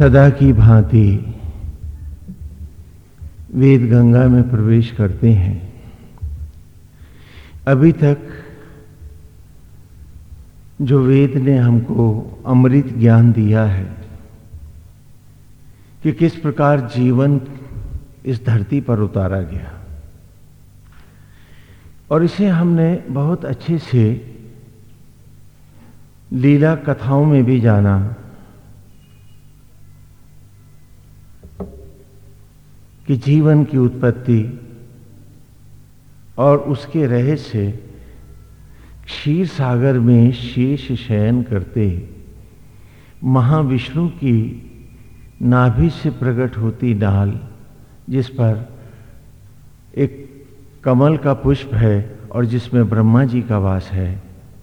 सदा की भांति वेद गंगा में प्रवेश करते हैं। अभी तक जो वेद ने हमको अमृत ज्ञान दिया है कि किस प्रकार जीवन इस धरती पर उतारा गया और इसे हमने बहुत अच्छे से लीला कथाओं में भी जाना। कि जीवन की उत्पत्ति और उसके रहस्य क्षीर सागर में शेष शयन करते महाविष्णु की नाभि से प्रकट होती डाल, जिस पर एक कमल का पुष्प है और जिसमें ब्रह्मा जी का वास है,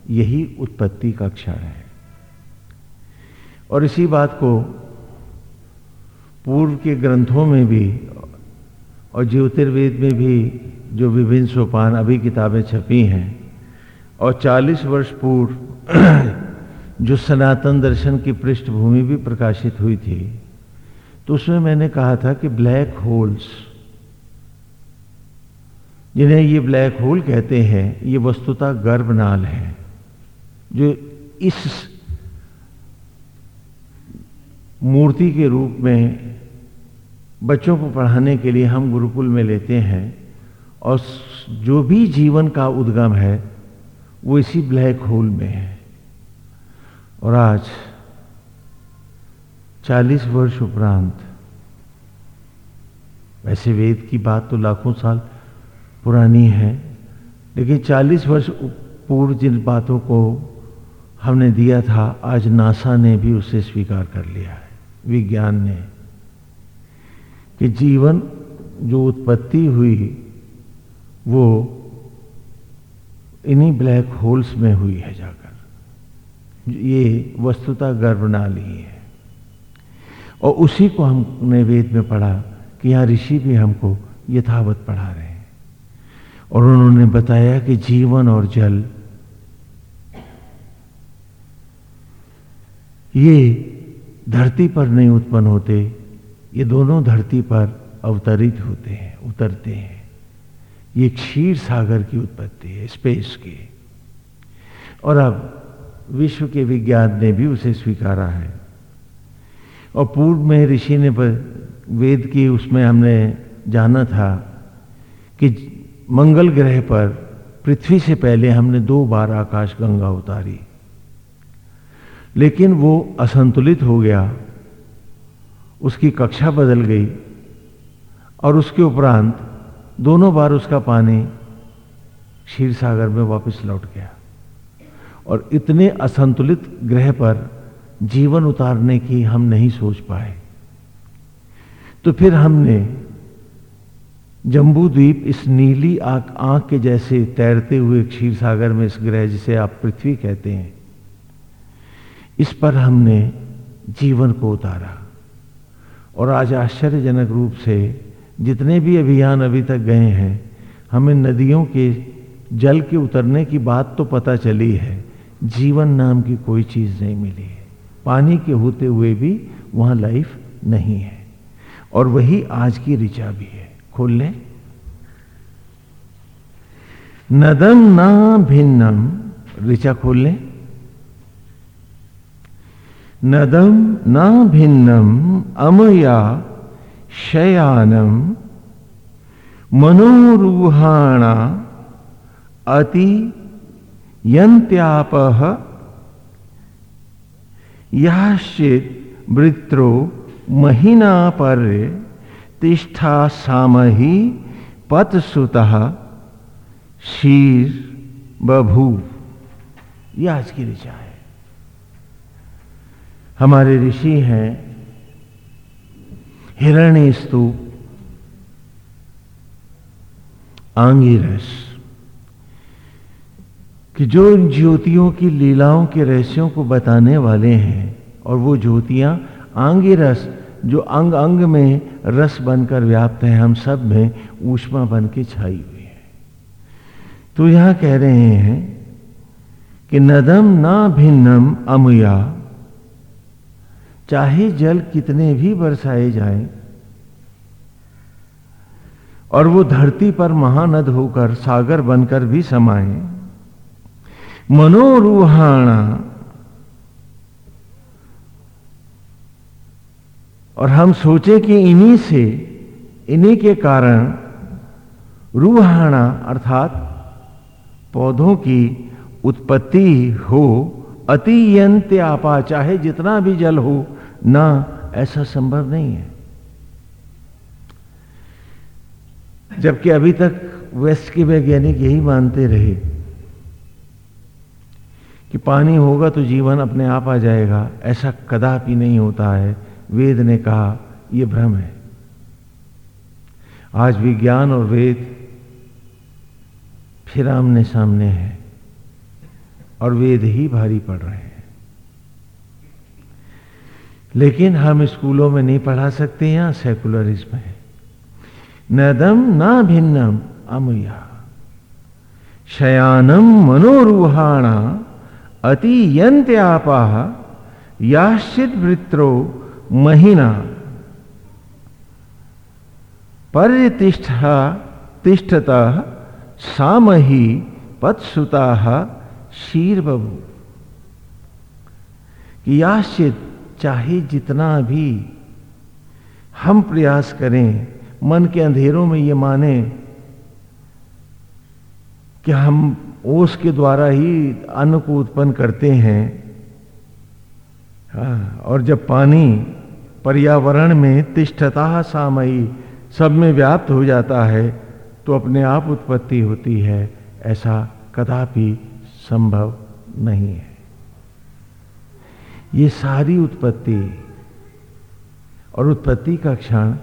यही उत्पत्ति का क्षण है। और इसी बात को पूर्व के ग्रंथों में भी और ज्योतिर्वेद में भी जो विभिन्न सोपान अभी किताबें छपी हैं, और 40 वर्ष पूर्व जो सनातन दर्शन की पृष्ठभूमि भी प्रकाशित हुई थी तो उसमें मैंने कहा था कि ब्लैक होल्स, जिन्हें ये ब्लैक होल कहते हैं, ये वस्तुता गर्भनाल है, जो इस मूर्ति के रूप में बच्चों को पढ़ाने के लिए हम गुरुकुल में लेते हैं और जो भी जीवन का उद्गम है, वो इसी ब्लैक होल में है। और आज 40 वर्ष उपरांत, वैसे वेद की बात तो लाखों साल पुरानी है, लेकिन 40 वर्ष पूर्व जिन बातों को हमने दिया था, आज नासा ने भी उसे स्वीकार कर लिया है, विज्ञान ने। कि जीवन जो उत्पत्ति हुई वो इन्हीं ब्लैक होल्स में हुई है जाकर। ये वस्तुता गर्भनाल ही है। और उसी को हमने वेद में पढ़ा कि यहाँ ऋषि भी हमको यथावत पढ़ा रहे हैं। और उन्होंने बताया कि जीवन और जल, ये धरती पर नहीं उत्पन्न होते ये दोनों धरती पर अवतरित होते हैं, उतरते हैं। ये क्षीर सागर की उत्पत्ति है, स्पेस की। और अब विश्व के विज्ञान ने भी उसे स्वीकारा है। और पूर्व में ऋषि ने वेद की उसमें हमने जाना था कि मंगल ग्रह पर पृथ्वी से पहले हमने दो बार आकाश गंगा उतारी। लेकिन वो असंतुलित हो गया। उसकी कक्षा बदल गई और उसके उपरांत दोनों बार उसका पानी क्षीर सागर में वापस लौट गया और इतने असंतुलित ग्रह पर जीवन उतारने की हम नहीं सोच पाए। तो फिर हमने जम्बू द्वीप इस नीली आँख आँख के जैसे तैरते हुए क्षीर सागर में इस ग्रह जिसे आप पृथ्वी कहते हैं, इस पर हमने जीवन को उतारा। और आज आश्चर्यजनक रूप से जितने भी अभियान अभी तक गए हैं, हमें नदियों के जल के उतरने की बात तो पता चली है, जीवन नाम की कोई चीज़ नहीं मिली है। पानी के होते हुए भी वहाँ लाइफ नहीं है। और वही आज की ऋचा भी है। खोल लें। नदम ना भिन्नम ऋचा खोल लें। नदम न भिन्नम अमया शयानम मनोरूहाणा अति यंत्याप याश्चित वृत्रो महीना पर तिष्ठा सामही पतसुत शीर बभू। यह आज की ऋचा है हमारे ऋषि हैं। हिरण्य स्तूप आंगिरस, कि जो ज्योतियों की लीलाओं के रहस्यों को बताने वाले हैं, और वो ज्योतियाँ आंगिरस, जो अंग अंग में रस बनकर व्याप्त है, हम सब में ऊष्मा बन के छाई हुई है। तो यहाँ कह रहे हैं कि नदम ना भिन्नम अमुया चाहे जल कितने भी बरसाए जाएँ, और वो धरती पर महानद होकर सागर बनकर भी समाए। मनोरूहाणा और हम सोचे कि इन्हीं से, इन्हीं के कारण रूहाणा अर्थात पौधों की उत्पत्ति हो अतियंत आपा चाहे जितना भी जल हो ना ऐसा संभव नहीं है। जबकि अभी तक वेस्ट के वैज्ञानिक यही मानते रहे कि पानी होगा तो जीवन अपने आप आ जाएगा, ऐसा कदापि नहीं होता है, वेद ने कहा यह भ्रम है। आज विज्ञान और वेद फिर आमने सामने है और वेद ही भारी पड़ रहे हैं। लेकिन हम स्कूलों में नहीं पढ़ा सकते, यहाँ सेकुलरिज्म है। नदम ना भिन्नम अमुया। शयानम मनोरूहाणा अति यंत आपा याश्चित वृत्रो महिना। परितिष्ठ तिष्ठता सामही पत्सुता शीर कि याश्चित चाहे जितना भी हम प्रयास करें मन के अंधेरों में ये माने कि हम ओस के द्वारा ही अन्न को उत्पन्न करते हैं। हाँ, और जब पानी पर्यावरण में तिष्ठता सामयी सब में व्याप्त हो जाता है तो अपने आप उत्पत्ति होती है। ऐसा कदापि संभव नहीं है। ये सारी उत्पत्ति और उत्पत्ति का क्षण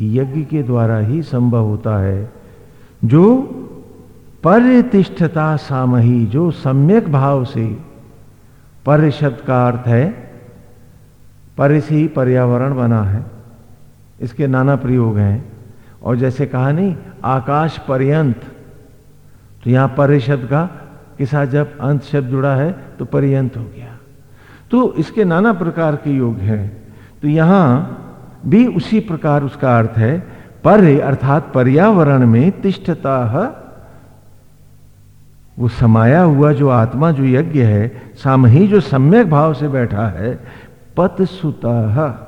यज्ञ के द्वारा ही संभव होता है, जो परितिष्ठता सामही, जो सम्यक भाव से पर शब्द का अर्थ है पर से ही पर्यावरण बना है। इसके नाना प्रयोग हैं। और जैसे कहा नहीं, आकाश पर्यंत। तो यहाँ पर शब्द का के साथ जब अंत शब्द जुड़ा है तो पर्यंत हो गया। तो इसके नाना प्रकार के योग हैं। तो यहाँ भी उसी प्रकार उसका अर्थ है पर अर्थात पर्यावरण में तिष्ठता, वो समाया हुआ जो आत्मा, जो यज्ञ है, सामही जो सम्यक भाव से बैठा है पत सुता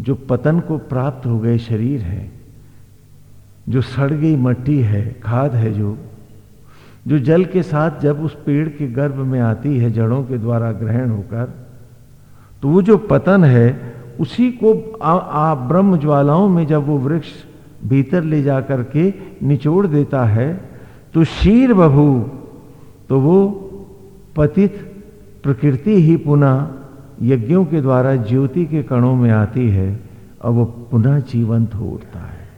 जो पतन को प्राप्त हो गए शरीर है, जो सड़ गई मट्टी है, खाद है जो जो जल के साथ जब उस पेड़ के गर्भ में आती है जड़ों के द्वारा ग्रहण होकर तो वो जो पतन है उसी को आ, आ ब्रह्म ज्वालाओं में जब वो वृक्ष भीतर ले जाकर के निचोड़ देता है तो शीर बभू तो वो पतित प्रकृति ही पुनः यज्ञों के द्वारा ज्योति के कणों में आती है और वो पुनः जीवंत हो उठता है।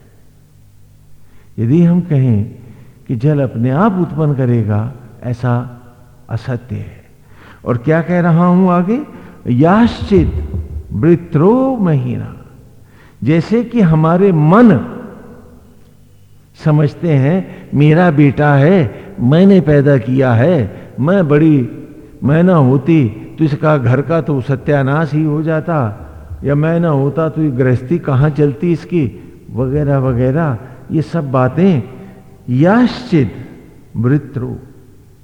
यदि हम कहें कि जल अपने आप उत्पन्न करेगा, ऐसा असत्य है। और क्या कह रहा हूँ आगे? याश्चित वृत्रो महीना। जैसे कि हमारे मन समझते हैं, मेरा बेटा है, मैंने पैदा किया है, मैं बड़ी मैं ना होती तो इसका घर का तो सत्यानाश ही हो जाता, या मैं ना होता तो ये गृहस्थी कहाँ चलती इसकी, वगैरह वगैरह, ये सब बातें याश्चित वृत्रो,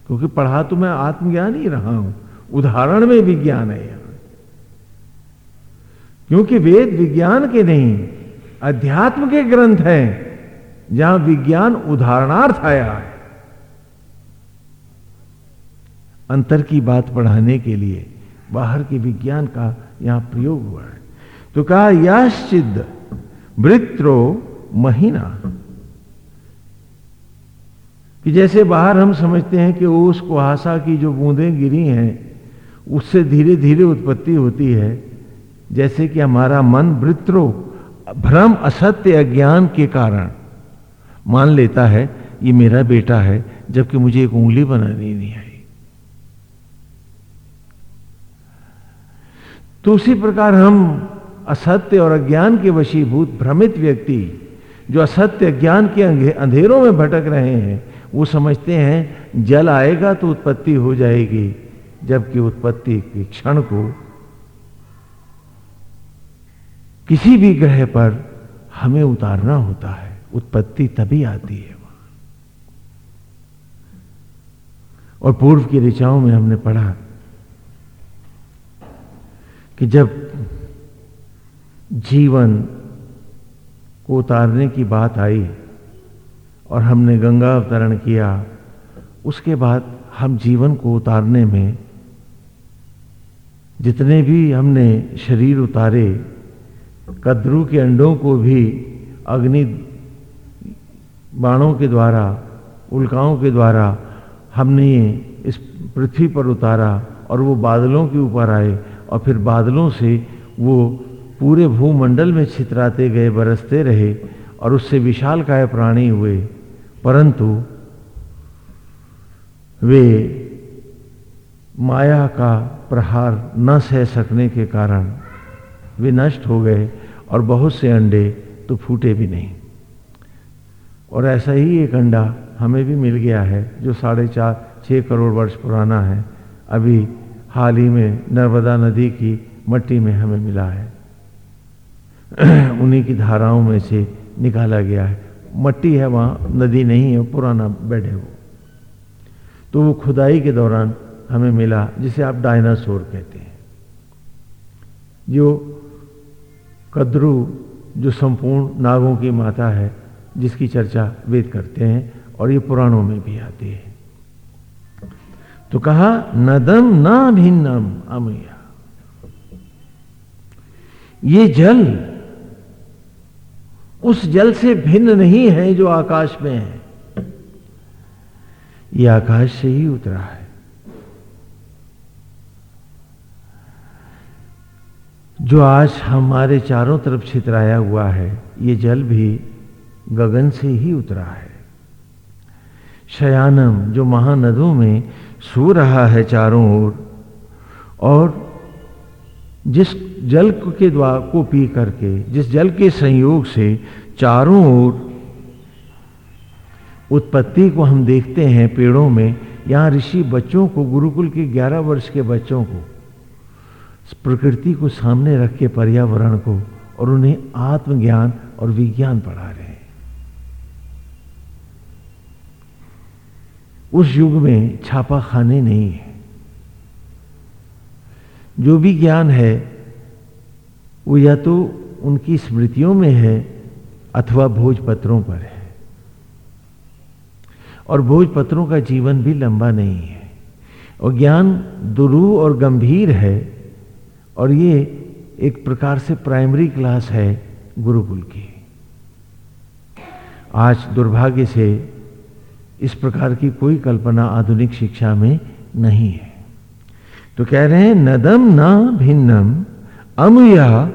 क्योंकि पढ़ा तो मैं आत्मज्ञान ही रहा हूँ, उदाहरण में विज्ञान है यहाँ। क्योंकि वेद विज्ञान के नहीं, अध्यात्म के ग्रंथ हैं, जहाँ विज्ञान उदाहरणार्थ आया है। अंतर की बात पढ़ाने के लिए बाहर के विज्ञान का यहाँ प्रयोग हुआ है। तो कहा याश्चिद वृत्रो महीना। कि जैसे बाहर हम समझते हैं कि ओस कुहासा की जो बूंदें गिरी हैं, उससे धीरे धीरे उत्पत्ति होती है। जैसे कि हमारा मन वृत्रो, भ्रम, असत्य, अज्ञान के कारण मान लेता है, ये मेरा बेटा है, जबकि मुझे एक उंगली बनानी नहीं आई। तो उसी प्रकार हम असत्य और अज्ञान के वशीभूत भ्रमित व्यक्ति, जो असत्य ज्ञान के अंधेरों में भटक रहे हैं वो समझते हैं, जल आएगा तो उत्पत्ति हो जाएगी, जबकि उत्पत्ति के क्षण को किसी भी ग्रह पर हमें उतारना होता है। उत्पत्ति तभी आती है वहाँ। और पूर्व की ऋचाओं में हमने पढ़ा कि जब जीवन को उतारने की बात आई और हमने गंगा अवतरण किया, उसके बाद हम जीवन को उतारने में जितने भी हमने शरीर उतारे, कद्रू के अंडों को भी, अग्नि बाणों के द्वारा, उल्काओं के द्वारा हमने इस पृथ्वी पर उतारा और वो बादलों के ऊपर आए और फिर बादलों से वो पूरे भूमंडल में छितराते गए, बरसते रहे और उससे विशाल काय प्राणी हुए। परंतु वे माया का प्रहार न सह सकने के कारण वे नष्ट हो गए और बहुत से अंडे तो फूटे भी नहीं। और ऐसा ही एक अंडा हमें भी मिल गया है, जो साढ़े चार छः करोड़ वर्ष पुराना है। अभी हाल ही में नर्मदा नदी की मट्टी में हमें मिला है। उन्हीं की धाराओं में से निकाला गया है। मट्टी है वहाँ, नदी नहीं है, पुराना बेड है वो। तो वो खुदाई के दौरान हमें मिला, जिसे आप डायनासोर कहते हैं। जो कद्रू, जो संपूर्ण नागों की माता है, जिसकी चर्चा वेद करते हैं और ये पुराणों में भी आती है। तो कहा, नदम ना भिन्नम, अमया। ये जल उस जल से भिन्न नहीं है जो आकाश में है। ये आकाश से ही उतरा है। जो आज हमारे चारों तरफ़ छितराया हुआ है, ये जल भी गगन से ही उतरा है। शयानम, जो महानदों में सो रहा है चारों ओर, और जिस जल के द्वार को पी करके, जिस जल के संयोग से चारों ओर उत्पत्ति को हम देखते हैं पेड़ों में, यहाँ ऋषि बच्चों को, गुरुकुल के 11 वर्ष के बच्चों को, प्रकृति को सामने रख के पर्यावरण को और उन्हें आत्मज्ञान और विज्ञान पढ़ा रहे हैं। उस युग में छापा खाने नहीं है। जो भी ज्ञान है वो या तो उनकी स्मृतियों में है अथवा भोजपत्रों पर है। और भोजपत्रों का जीवन भी लंबा नहीं है। और ज्ञान दुरूह और गंभीर है। और ये एक प्रकार से प्राइमरी क्लास है गुरुकुल की। आज दुर्भाग्य से इस प्रकार की कोई कल्पना आधुनिक शिक्षा में नहीं है। तो कह रहे हैं, नदम ना भिन्नम अमुया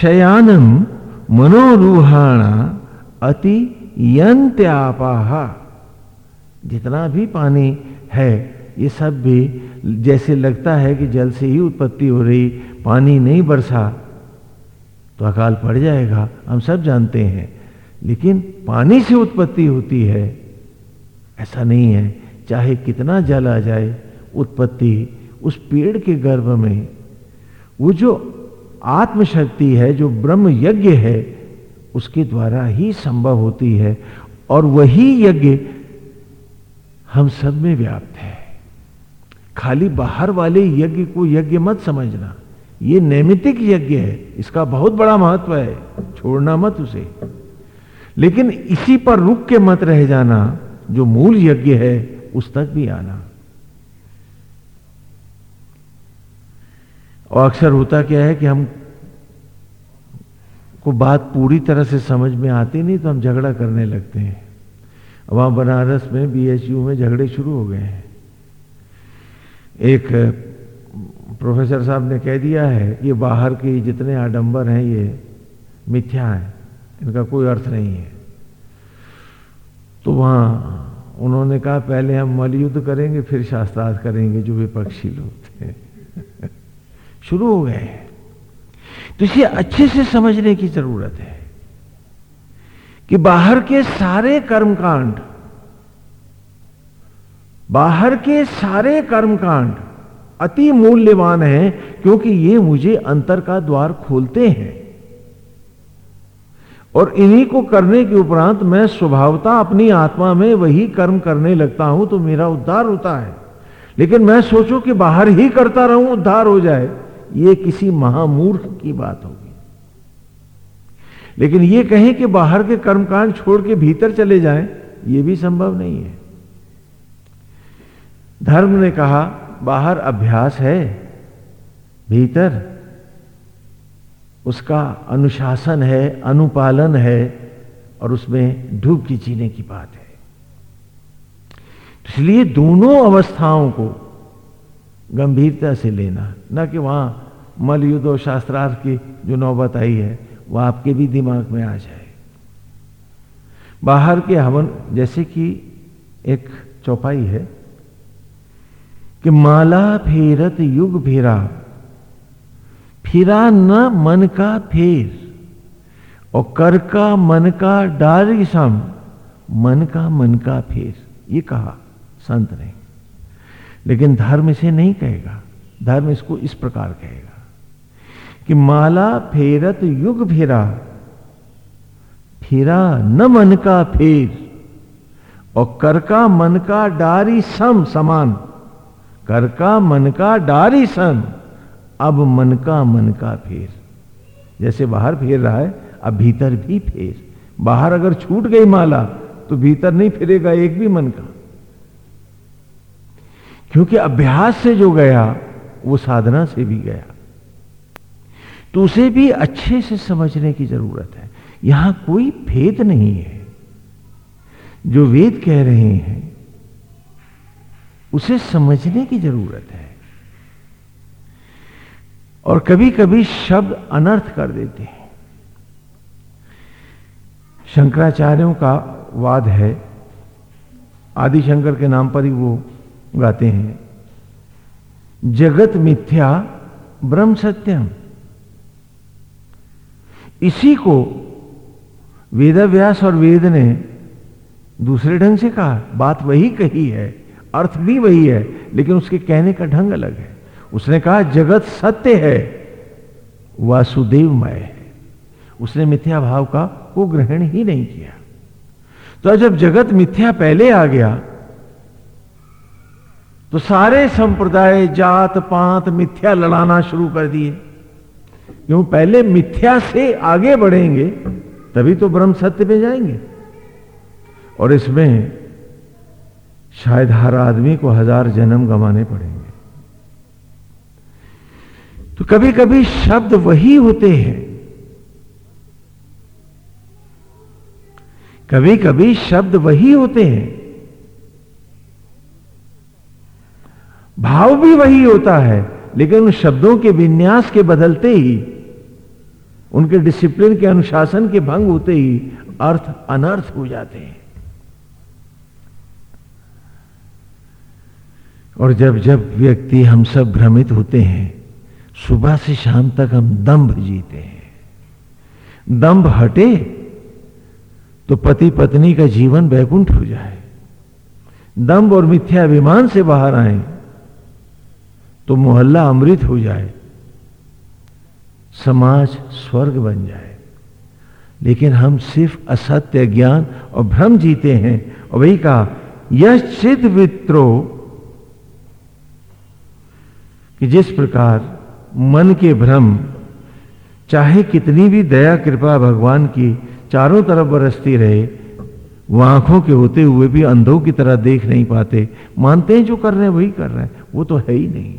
शयानम मनोरूहाणा अति यंत्यापाहा जितना भी पानी है, ये सब भी जैसे लगता है कि जल से ही उत्पत्ति हो रही, पानी नहीं बरसा तो अकाल पड़ जाएगा, हम सब जानते हैं। लेकिन पानी से उत्पत्ति होती है, ऐसा नहीं है। चाहे कितना जल आ जाए, उत्पत्ति उस पेड़ के गर्भ में वो जो आत्मशक्ति है, जो ब्रह्म यज्ञ है, उसके द्वारा ही संभव होती है और वही यज्ञ हम सब में व्याप्त है। खाली बाहर वाले यज्ञ को यज्ञ मत समझना। ये नैमितिक यज्ञ है, इसका बहुत बड़ा महत्व है, छोड़ना मत उसे। लेकिन इसी पर रुक के मत रह जाना, जो मूल यज्ञ है, उस तक भी आना। और अक्सर होता क्या है कि हम को बात पूरी तरह से समझ में आती नहीं तो हम झगड़ा करने लगते हैं। वहाँ बनारस में बीएचयू में झगड़े शुरू हो गए हैं। एक प्रोफेसर साहब ने कह दिया है कि बाहर के जितने आडंबर हैं, ये मिथ्या हैं, इनका कोई अर्थ नहीं है। तो वहाँ उन्होंने कहा, पहले हम मलयुद्ध करेंगे, फिर शास्त्रार्थ करेंगे, जो विपक्षी लोग थे। शुरू हो गए हैं। तो इसे अच्छे से समझने की ज़रूरत है कि बाहर के सारे कर्मकांड, बाहर के सारे कर्मकांड अति मूल्यवान हैं क्योंकि ये मुझे अंतर का द्वार खोलते हैं। और इन्हीं को करने के उपरांत मैं स्वभावता अपनी आत्मा में वही कर्म करने लगता हूँ तो मेरा उद्धार होता है। लेकिन मैं सोचूं कि बाहर ही करता रहूँ, उद्धार हो जाए। ये किसी महामूर्ख की बात होगी। लेकिन ये कहें कि बाहर के कर्मकांड छोड़ के भीतर चले जाएँ, ये भी संभव नहीं है। धर्म ने कहा, बाहर अभ्यास है, भीतर उसका अनुशासन है, अनुपालन है, और उसमें डूब की जीने की बात है। इसलिए दोनों अवस्थाओं को गंभीरता से लेना। न कि वहाँ मल युद्ध और शास्त्रार्थ की जो नौबत आई है वह आपके भी दिमाग में आ जाए। बाहर के हवन, जैसे कि एक चौपाई है, कि माला फेरत युग फेरा फिरा न मन का फेर, और कर का मन का डार सम मन का मन का फेर। ये कहा, संत ने। लेकिन धर्म इसे नहीं कहेगा। धर्म इसको इस प्रकार कहेगा कि माला फेरत युग फेरा, फिरा न मन का फेर, और कर का मन का डारी सम समान, कर का मन का डारी सम, अब मन का मन का फेर। जैसे बाहर फेर रहा है, अब भीतर भी फेर। बाहर अगर छूट गई माला तो भीतर नहीं फिरेगा एक भी मन का। क्योंकि अभ्यास से जो गया, वो साधना से भी गया। तो उसे भी अच्छे से समझने की ज़रूरत है। यहाँ कोई भेद नहीं है। जो वेद कह रहे हैं, उसे समझने की ज़रूरत है। और कभी कभी शब्द अनर्थ कर देते हैं। शंकराचार्यों का वाद है। आदि शंकर के नाम पर ही वो गाते हैं। जगत मिथ्या, ब्रह्म सत्यम। इसी को वेदव्यास और वेद ने दूसरे ढंग से कहा। बात वही कही है, अर्थ भी वही है, लेकिन उसके कहने का ढंग अलग है। उसने कहा, जगत सत्य है, वासुदेवमय है। उसने मिथ्या भाव का वो ग्रहण ही नहीं किया। तो जब जगत मिथ्या पहले आ गया तो सारे संप्रदाय, जात, पात, मिथ्या लड़ाना शुरू कर दिए। क्यों? पहले मिथ्या से आगे बढ़ेंगे, तभी तो ब्रह्म सत्य में जाएँगे। और इसमें शायद हर आदमी को हज़ार जन्म गंवाने पड़ेंगे। तो कभी कभी शब्द वही होते हैं। कभी कभी शब्द वही होते हैं भाव भी वही होता है, लेकिन शब्दों के विन्यास के बदलते ही, उनके डिसिप्लिन के अनुशासन के भंग होते ही अर्थ अनर्थ हो जाते हैं। और जब जब व्यक्ति हम सब भ्रमित होते हैं, सुबह से शाम तक हम दंभ जीते हैं। दंभ हटे तो पति पत्नी का जीवन वैकुंठ हो जाए। दंभ और मिथ्या मिथ्याभिमान से बाहर आए तो मोहल्ला अमृत हो जाए, समाज स्वर्ग बन जाए। लेकिन हम सिर्फ़ असत्य ज्ञान और भ्रम जीते हैं। और वही कहा यह चित वित्रो, कि जिस प्रकार मन के भ्रम, चाहे कितनी भी दया कृपा भगवान की चारों तरफ़ बरसती रहे, वो आँखों के होते हुए भी अंधों की तरह देख नहीं पाते। मानते हैं जो कर रहे हैं, वही कर रहे हैं। वो तो है ही नहीं।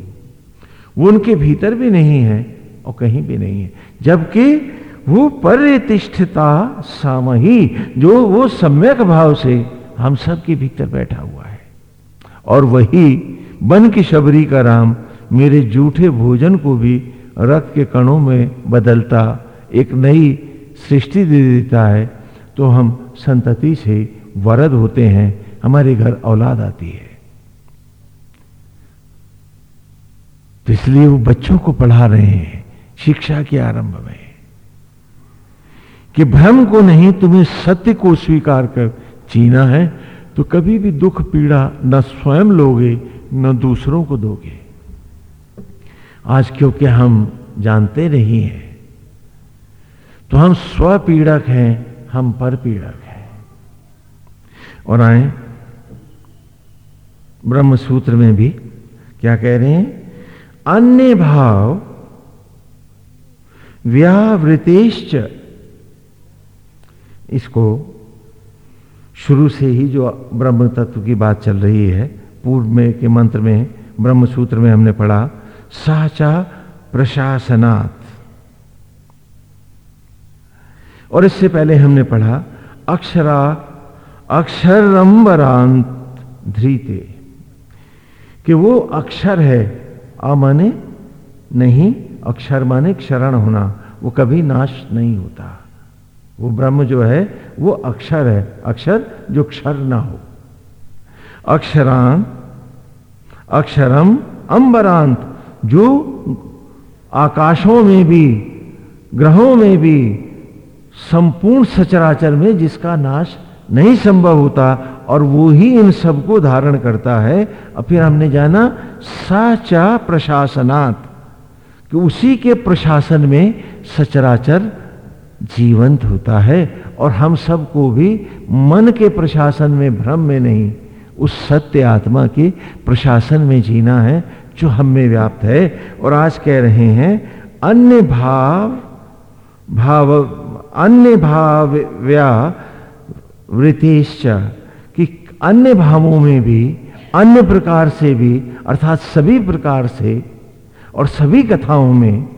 वो उनके भीतर भी नहीं है और कहीं भी नहीं है, जबकि वो परितिष्ठता सामही, जो वो सम्यक भाव से हम सब के भीतर बैठा हुआ है। और वही बन की शबरी का राम मेरे जूठे भोजन को भी रक्त के कणों में बदलता, एक नई सृष्टि दे देता है तो हम संतति से वरद होते हैं, हमारे घर औलाद आती है। तो इसलिए वो बच्चों को पढ़ा रहे हैं, शिक्षा के आरंभ में, कि भ्रम को नहीं तुम्हें सत्य को स्वीकार कर जीना है तो कभी भी दुख पीड़ा न स्वयं लोगे, न दूसरों को दोगे। आज क्योंकि हम जानते नहीं हैं तो हम स्वपीड़क हैं, हम पर पीड़क हैं। और आए ब्रह्म सूत्र में भी क्या कह रहे हैं? अन्य भाव व्यावृतेश्च। इसको शुरू से ही जो ब्रह्म तत्व की बात चल रही है, पूर्व में के मंत्र में ब्रह्म सूत्र में हमने पढ़ा, साचा प्रशासनात्। और इससे पहले हमने पढ़ा, अक्षरा अक्षरम्बरांत धृते। कि वो अक्षर है आ माने नहीं, अक्षर माने क्षरण होना। वो कभी नाश नहीं होता। वो ब्रह्म जो है, वो अक्षर है। अक्षर जो क्षर ना हो। अक्षरांत, अक्षरम अंबरांत, जो आकाशों में भी, ग्रहों में भी, संपूर्ण सचराचर में जिसका नाश नहीं संभव होता और वो ही इन सबको धारण करता है। और फिर हमने जाना साचा प्रशासनात्, कि उसी के प्रशासन में सचराचर जीवंत होता है और हम सबको भी मन के प्रशासन में, भ्रम में नहीं, उस सत्य आत्मा के प्रशासन में जीना है, जो हम में व्याप्त है। और आज कह रहे हैं, अन्य भाव भाव, अन्य भाव व्या वृतिश्च अन्य भावों में भी, अन्य प्रकार से भी, अर्थात सभी प्रकार से और सभी कथाओं में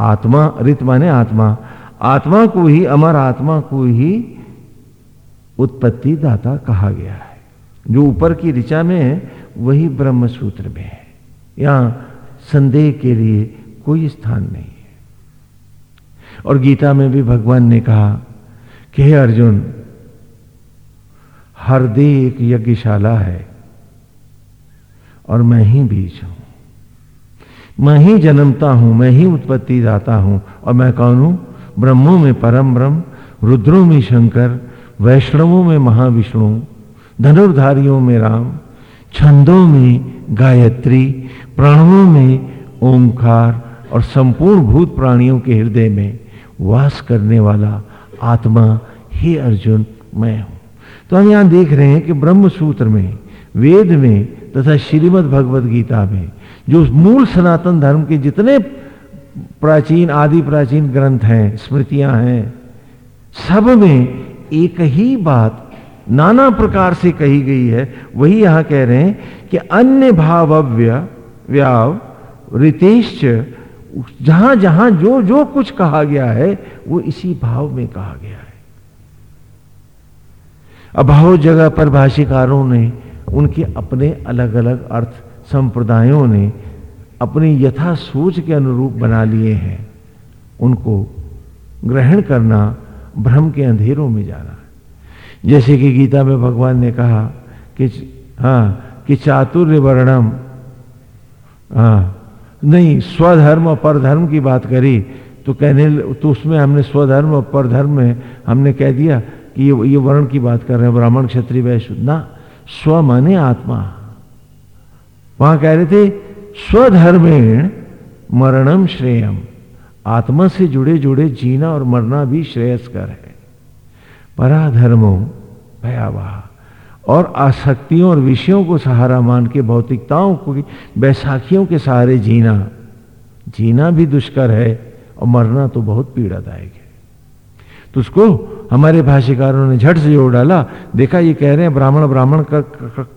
आत्मा रित माने आत्मा आत्मा को ही, अमर आत्मा को ही उत्पत्ति दाता कहा गया है। जो ऊपर की ऋचा में है, वही ब्रह्म सूत्र में है। यहाँ संदेह के लिए कोई स्थान नहीं है। और गीता में भी भगवान ने कहा कि, हे अर्जुन हर दे एक यज्ञशाला है और मैं ही बीज हूँ। मैं ही जन्मता हूँ, मैं ही उत्पत्ति दाता हूँ और मैं कौन हूँ? ब्रह्मों में परम ब्रह्म, रुद्रों में शंकर, वैष्णवों में महाविष्णु, धनुर्धारियों में राम, छंदों में गायत्री प्राणों में ओंकार और संपूर्ण भूत प्राणियों के हृदय में वास करने वाला आत्मा ही अर्जुन मैं हूँ। तो हम यहाँ देख रहे हैं कि ब्रह्म सूत्र में, वेद में, तथा श्रीमद भगवद गीता में, जो मूल सनातन धर्म के जितने प्राचीन, आदि प्राचीन ग्रंथ हैं, स्मृतियाँ हैं, सब में एक ही बात नाना प्रकार से कही गई है। वही यहाँ कह रहे हैं कि अन्य भावव्य, व्याव रितेश जहाँ जहाँ जो जो कुछ कहा गया है, वो इसी भाव में कहा गया अभाव जगह पर भाषिकारों ने, उनके अपने अलग अलग अर्थ संप्रदायों ने अपनी यथा सोच के अनुरूप बना लिए हैं। उनको ग्रहण करना भ्रम के अंधेरों में जाना। जैसे कि गीता में भगवान ने कहा कि हाँ कि चातुर्य वर्णम हाँ नहीं, स्वधर्म और परधर्म की बात करी तो कहने तो उसमें हमने स्वधर्म और परधर्म में हमने कह दिया कि ये ये वर्ण की बात कर रहे हैं, ब्राह्मण क्षत्रिय वैश्य। ना, स्व माने आत्मा। वहाँ कह रहे थे, स्वधर्मेण मरणम श्रेयम। आत्मा से जुड़े जुड़े जीना और मरना भी श्रेयस्कर है। पराधर्मो भयावह। और आसक्तियों और विषयों को सहारा मान के, भौतिकताओं को बैसाखियों के सहारे जीना। जीना भी दुष्कर है और मरना तो बहुत पीड़ादायक है। तो उसको हमारे भाष्यकारों ने झट से जोड़ डाला। देखा, ये कह रहे हैं, ब्राह्मण ब्राह्मण का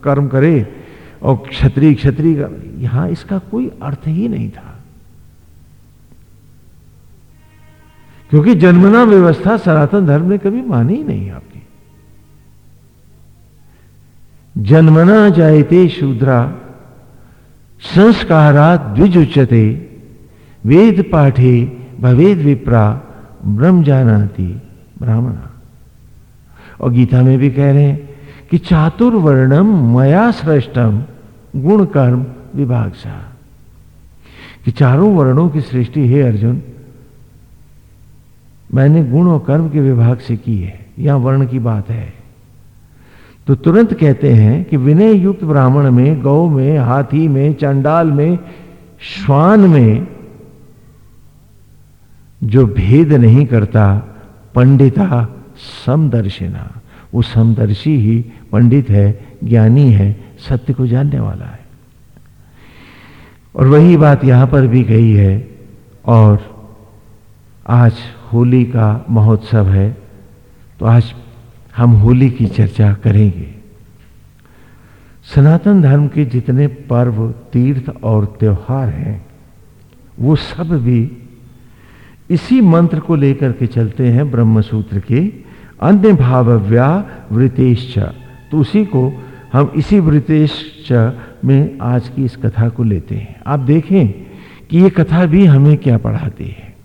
कर्म करे और क्षत्रिय क्षत्रिय का, यहाँ इसका कोई अर्थ ही नहीं था। क्योंकि जन्मना व्यवस्था सनातन धर्म ने कभी मानी ही नहीं आपकी। जन्मना जायते शूद्रा संस्कारा द्विजुच्यते, वेद पाठे भवेद विप्रा। ब्रह्म जानाती ब्राह्मण। और गीता में भी कह रहे हैं कि चातुर्वर्णम मया श्रेष्ठम गुण कर्म विभाग सा कि चारों वर्णों की सृष्टि है अर्जुन। मैंने गुण और कर्म के विभाग से की है। यहाँ वर्ण की बात है। तो तुरंत कहते हैं कि विनय युक्त ब्राह्मण में, गौ में, हाथी में, चंडाल में, श्वान में जो भेद नहीं करता, पंडिता समदर्शिना। वो समदर्शी ही पंडित है, ज्ञानी है, सत्य को जानने वाला है। और वही बात यहाँ पर भी कही है, और आज होली का महोत्सव है तो आज हम होली की चर्चा करेंगे। सनातन धर्म के जितने पर्व, तीर्थ और त्योहार हैं, वो सब भी इसी मंत्र को लेकर के चलते हैं ब्रह्म सूत्र के अन्य भाव्या वृतेश तो उसी को हम इसी वृतेश में आज की इस कथा को लेते हैं। आप देखें कि ये कथा भी हमें क्या पढ़ाती है।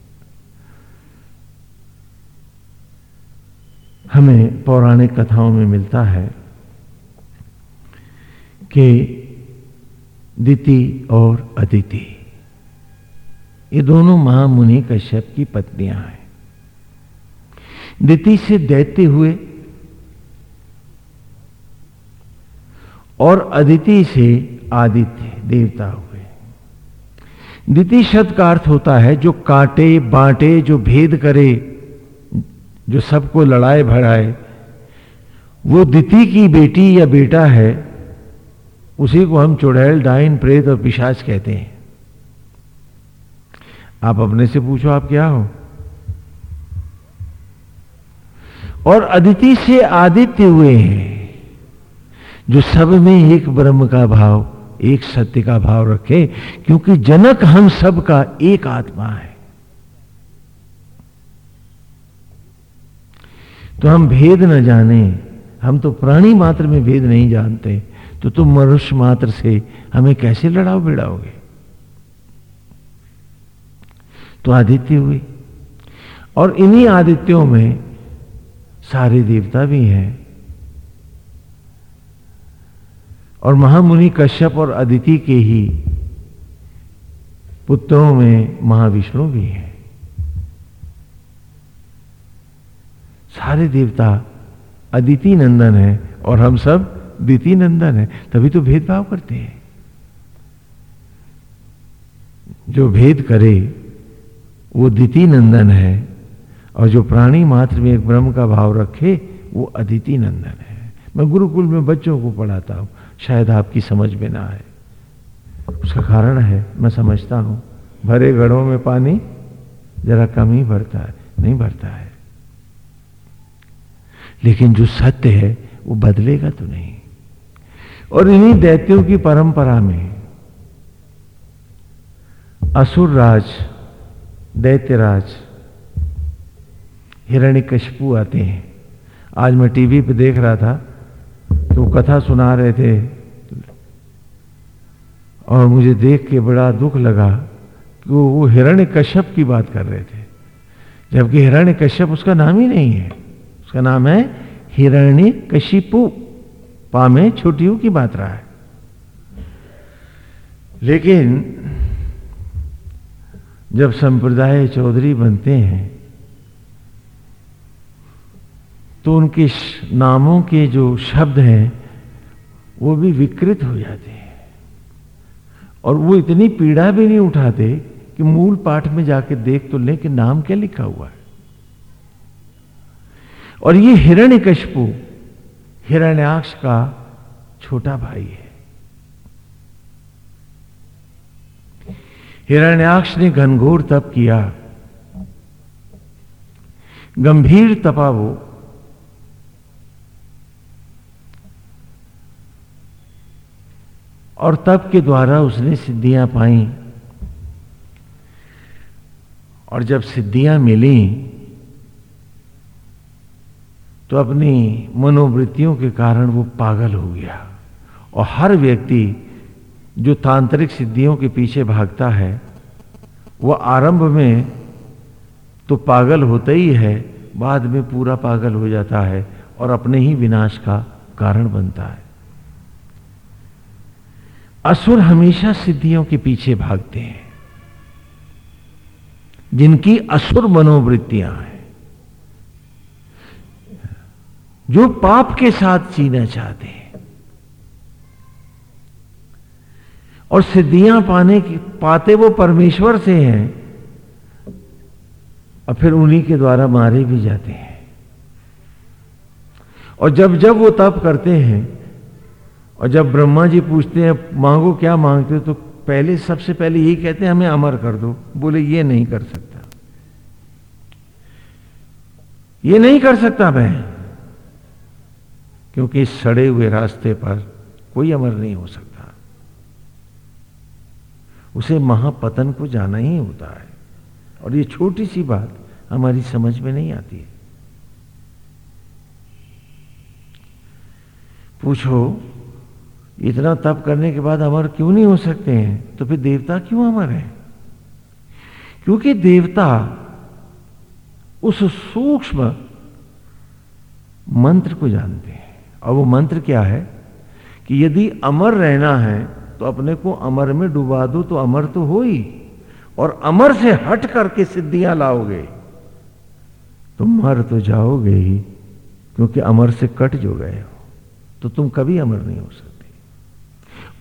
हमें पौराणिक कथाओं में मिलता है कि दिति और अदिति। ये दोनों महामुनि कश्यप की पत्नियाँ हैं। दिति से दैत्य हुए और अदिति से आदित्य, देवता हुए। दिति शब्द का अर्थ होता है, जो काटे, बांटे, जो भेद करे, जो सबको लड़ाए, भड़ाए, वो दिति की बेटी या बेटा है, उसी को हम चुड़ैल, डाइन, प्रेत और पिशाच कहते हैं। आप अपने से पूछो, आप क्या हो? और अदिति से आदित्य हुए हैं, जो सब में एक ब्रह्म का भाव, एक सत्य का भाव रखे, क्योंकि जनक हम सब का एक आत्मा है। तो हम भेद न जाने, हम तो प्राणी मात्र में भेद नहीं जानते तो तुम मनुष्य मात्र से हमें कैसे लड़ाओ भिड़ाओगे तो आदित्य हुई। और इन्हीं आदित्यों में सारे देवता भी हैं। और महामुनि कश्यप और अदिति के ही पुत्रों में महाविष्णु भी हैं। सारे देवता अदिति नंदन है और हम सब दिति नंदन है। तभी तो भेदभाव करते हैं। जो भेद करे वो दिति नंदन है। और जो प्राणी मात्र में एक ब्रह्म का भाव रखे, वो अदिति नंदन है। मैं गुरुकुल में बच्चों को पढ़ाता हूँ। शायद आपकी समझ में ना आए। उसका कारण है, मैं समझता हूँ। भरे घड़ों में पानी जरा कम ही भरता है, नहीं भरता है। लेकिन जो सत्य है, वो बदलेगा तो नहीं। और इन्हीं दैत्यों की परंपरा में असुर राज दैत्यराज हिरण्यकशपु आते हैं। आज मैं टीवी पे देख रहा था तो कथा सुना रहे थे और मुझे देख के बड़ा दुख लगा कि वो, वो हिरण्य कश्यप की बात कर रहे थे। जबकि हिरण्य कश्यप उसका नाम ही नहीं है। उसका नाम है हिरण्य कशिपु पा में छोटियों की बात रहा है। लेकिन जब संप्रदाय चौधरी बनते हैं तो उनके नामों के जो शब्द हैं, वो भी विकृत हो जाते हैं। और वो इतनी पीड़ा भी नहीं उठाते कि मूल पाठ में जाके देख तो लें कि नाम क्या लिखा हुआ है। और ये हिरण्यकशपु हिरण्याक्ष का छोटा भाई है। हिरण्याक्ष ने घनघोर तप किया। गंभीर तपा वो। और तप के द्वारा उसने सिद्धियाँ पाई। और जब सिद्धियाँ मिली तो अपनी मनोवृत्तियों के कारण वो पागल हो गया। और हर व्यक्ति जो तांत्रिक सिद्धियों के पीछे भागता है, वह आरंभ में तो पागल होता ही है, बाद में पूरा पागल हो जाता है और अपने ही विनाश का कारण बनता है। असुर हमेशा सिद्धियों के पीछे भागते हैं, जिनकी असुर मनोवृत्तियाँ हैं, जो पाप के साथ जीना चाहते हैं। और सिद्धियाँ पाने की पाते वो परमेश्वर से हैं और फिर उन्हीं के द्वारा मारे भी जाते हैं। और जब जब वो तप करते हैं और जब ब्रह्मा जी पूछते हैं, मांगो क्या मांगते हो? तो पहले, सबसे पहले यही कहते हैं, हमें अमर कर दो। बोले, ये नहीं कर सकता। ये नहीं कर सकता मैं, क्योंकि सड़े हुए रास्ते पर कोई अमर नहीं हो सकता। उसे महापतन को जाना ही होता है। और ये छोटी सी बात हमारी समझ में नहीं आती है। पूछो, इतना तप करने के बाद अमर क्यों नहीं हो सकते हैं? तो फिर देवता क्यों अमर है? क्योंकि देवता उस सूक्ष्म मंत्र को जानते हैं। और वो मंत्र क्या है? कि यदि अमर रहना है तो अपने को अमर में डुबा दो तो अमर तो हो ही। और अमर से हट करके सिद्धियाँ लाओगे तो मर तो जाओगे ही, क्योंकि अमर से कट जो गए हो तो तुम कभी अमर नहीं हो सकते।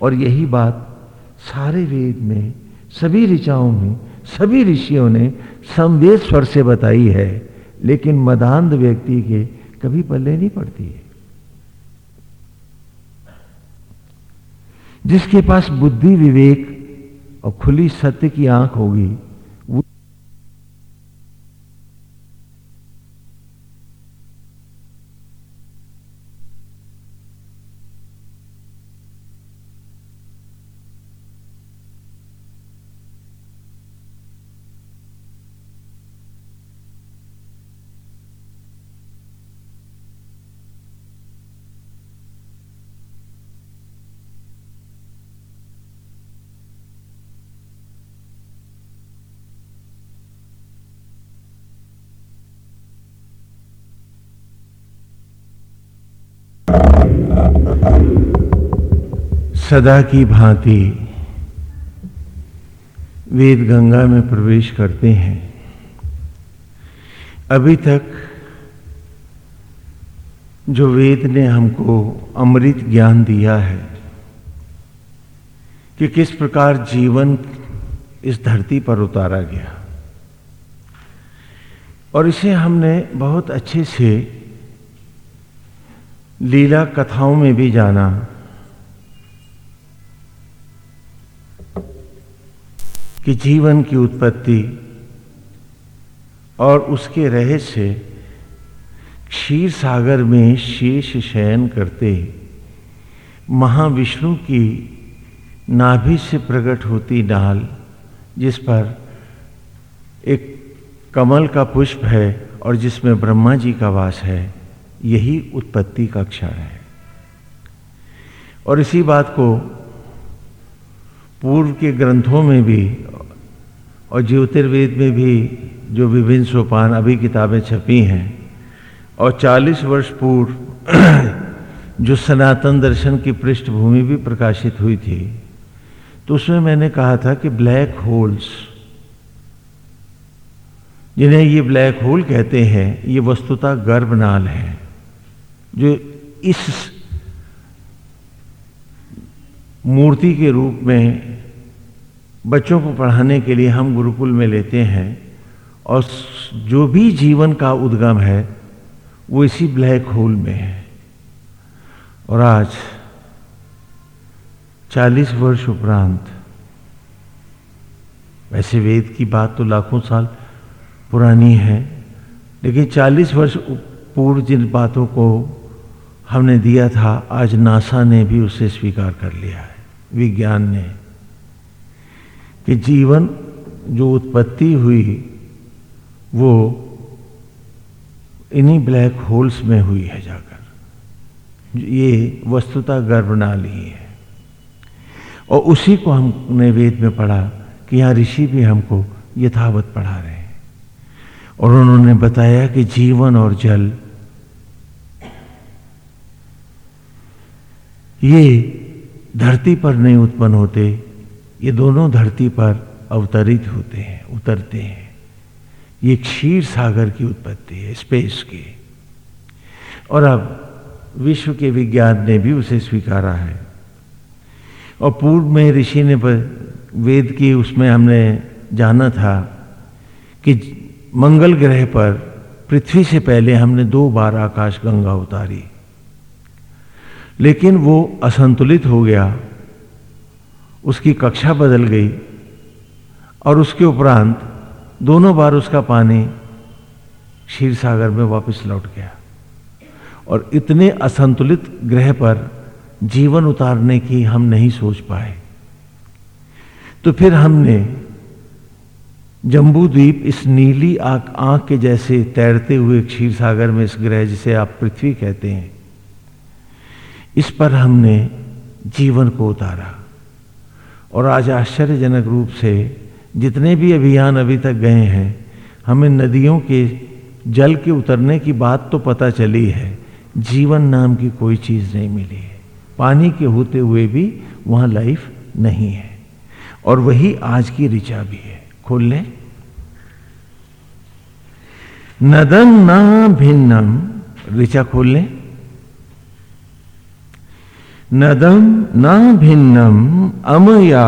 और यही बात सारे वेद में, सभी ऋचाओं में, सभी ऋषियों ने संवेद स्वर से बताई है, लेकिन मदांध व्यक्ति के कभी पल्ले नहीं पड़ती है। जिसके पास बुद्धि विवेक और खुली सत्य की आँख होगी। सदा की भांति वेद गंगा में प्रवेश करते हैं। अभी तक जो वेद ने हमको अमृत ज्ञान दिया है कि किस प्रकार जीवन इस धरती पर उतारा गया। और इसे हमने बहुत अच्छे से लीला कथाओं में भी जाना। कि जीवन की उत्पत्ति और उसके रहस्य क्षीर सागर में शेष शयन करते महाविष्णु की नाभि से प्रकट होती डाल, जिस पर एक कमल का पुष्प है और जिसमें ब्रह्मा जी का वास है, यही उत्पत्ति का क्षण है। और इसी बात को पूर्व के ग्रंथों में भी और ज्योतिर्वेद में भी जो विभिन्न सोपान अभी किताबें छपी हैं और 40 वर्ष पूर्व जो सनातन दर्शन की पृष्ठभूमि भी प्रकाशित हुई थी तो उसमें मैंने कहा था कि ब्लैक होल्स, जिन्हें ये ब्लैक होल कहते हैं, ये वस्तुता गर्भनाल है, जो इस मूर्ति के रूप में बच्चों को पढ़ाने के लिए हम गुरुकुल में लेते हैं और जो भी जीवन का उद्गम है, वो इसी ब्लैक होल में है। और आज 40 वर्ष उपरांत, वैसे वेद की बात तो लाखों साल पुरानी है, लेकिन 40 वर्ष पूर्व जिन बातों को हमने दिया था, आज नासा ने भी उसे स्वीकार कर लिया है। विज्ञान ने, कि जीवन जो उत्पत्ति हुई, वो इन्हीं ब्लैक होल्स में हुई है जाकर। ये वस्तुता गर्भनाल ही है। और उसी को हमने वेद में पढ़ा कि यहाँ ऋषि भी हमको यथावत पढ़ा रहे हैं। और उन्होंने बताया कि जीवन और जल, ये धरती पर नहीं उत्पन्न होते, ये दोनों धरती पर अवतरित होते हैं, उतरते हैं। ये क्षीर सागर की उत्पत्ति है स्पेस की। और अब विश्व के विज्ञान ने भी उसे स्वीकारा है। और पूर्व में ऋषि ने वेद की उसमें हमने जाना था कि मंगल ग्रह पर पृथ्वी से पहले हमने दो बार आकाश गंगा उतारी। लेकिन वो असंतुलित हो गया। उसकी कक्षा बदल गई और उसके उपरांत दोनों बार उसका पानी क्षीर सागर में वापस लौट गया और इतने असंतुलित ग्रह पर जीवन उतारने की हम नहीं सोच पाए। तो फिर हमने जम्बू द्वीप इस नीली आँख आँख के जैसे तैरते हुए क्षीर सागर में इस ग्रह जिसे आप पृथ्वी कहते हैं इस पर हमने जीवन को उतारा। और आज आश्चर्यजनक रूप से जितने भी अभियान अभी तक गए हैं, हमें नदियों के जल के उतरने की बात तो पता चली है। जीवन नाम की कोई चीज़ नहीं मिली है। पानी के होते हुए भी वहाँ लाइफ नहीं है। और वही आज की ऋचा भी है। खोल लें। नदन न भिन्नम ऋचा खोल लें। नदम न भिन्नम अमया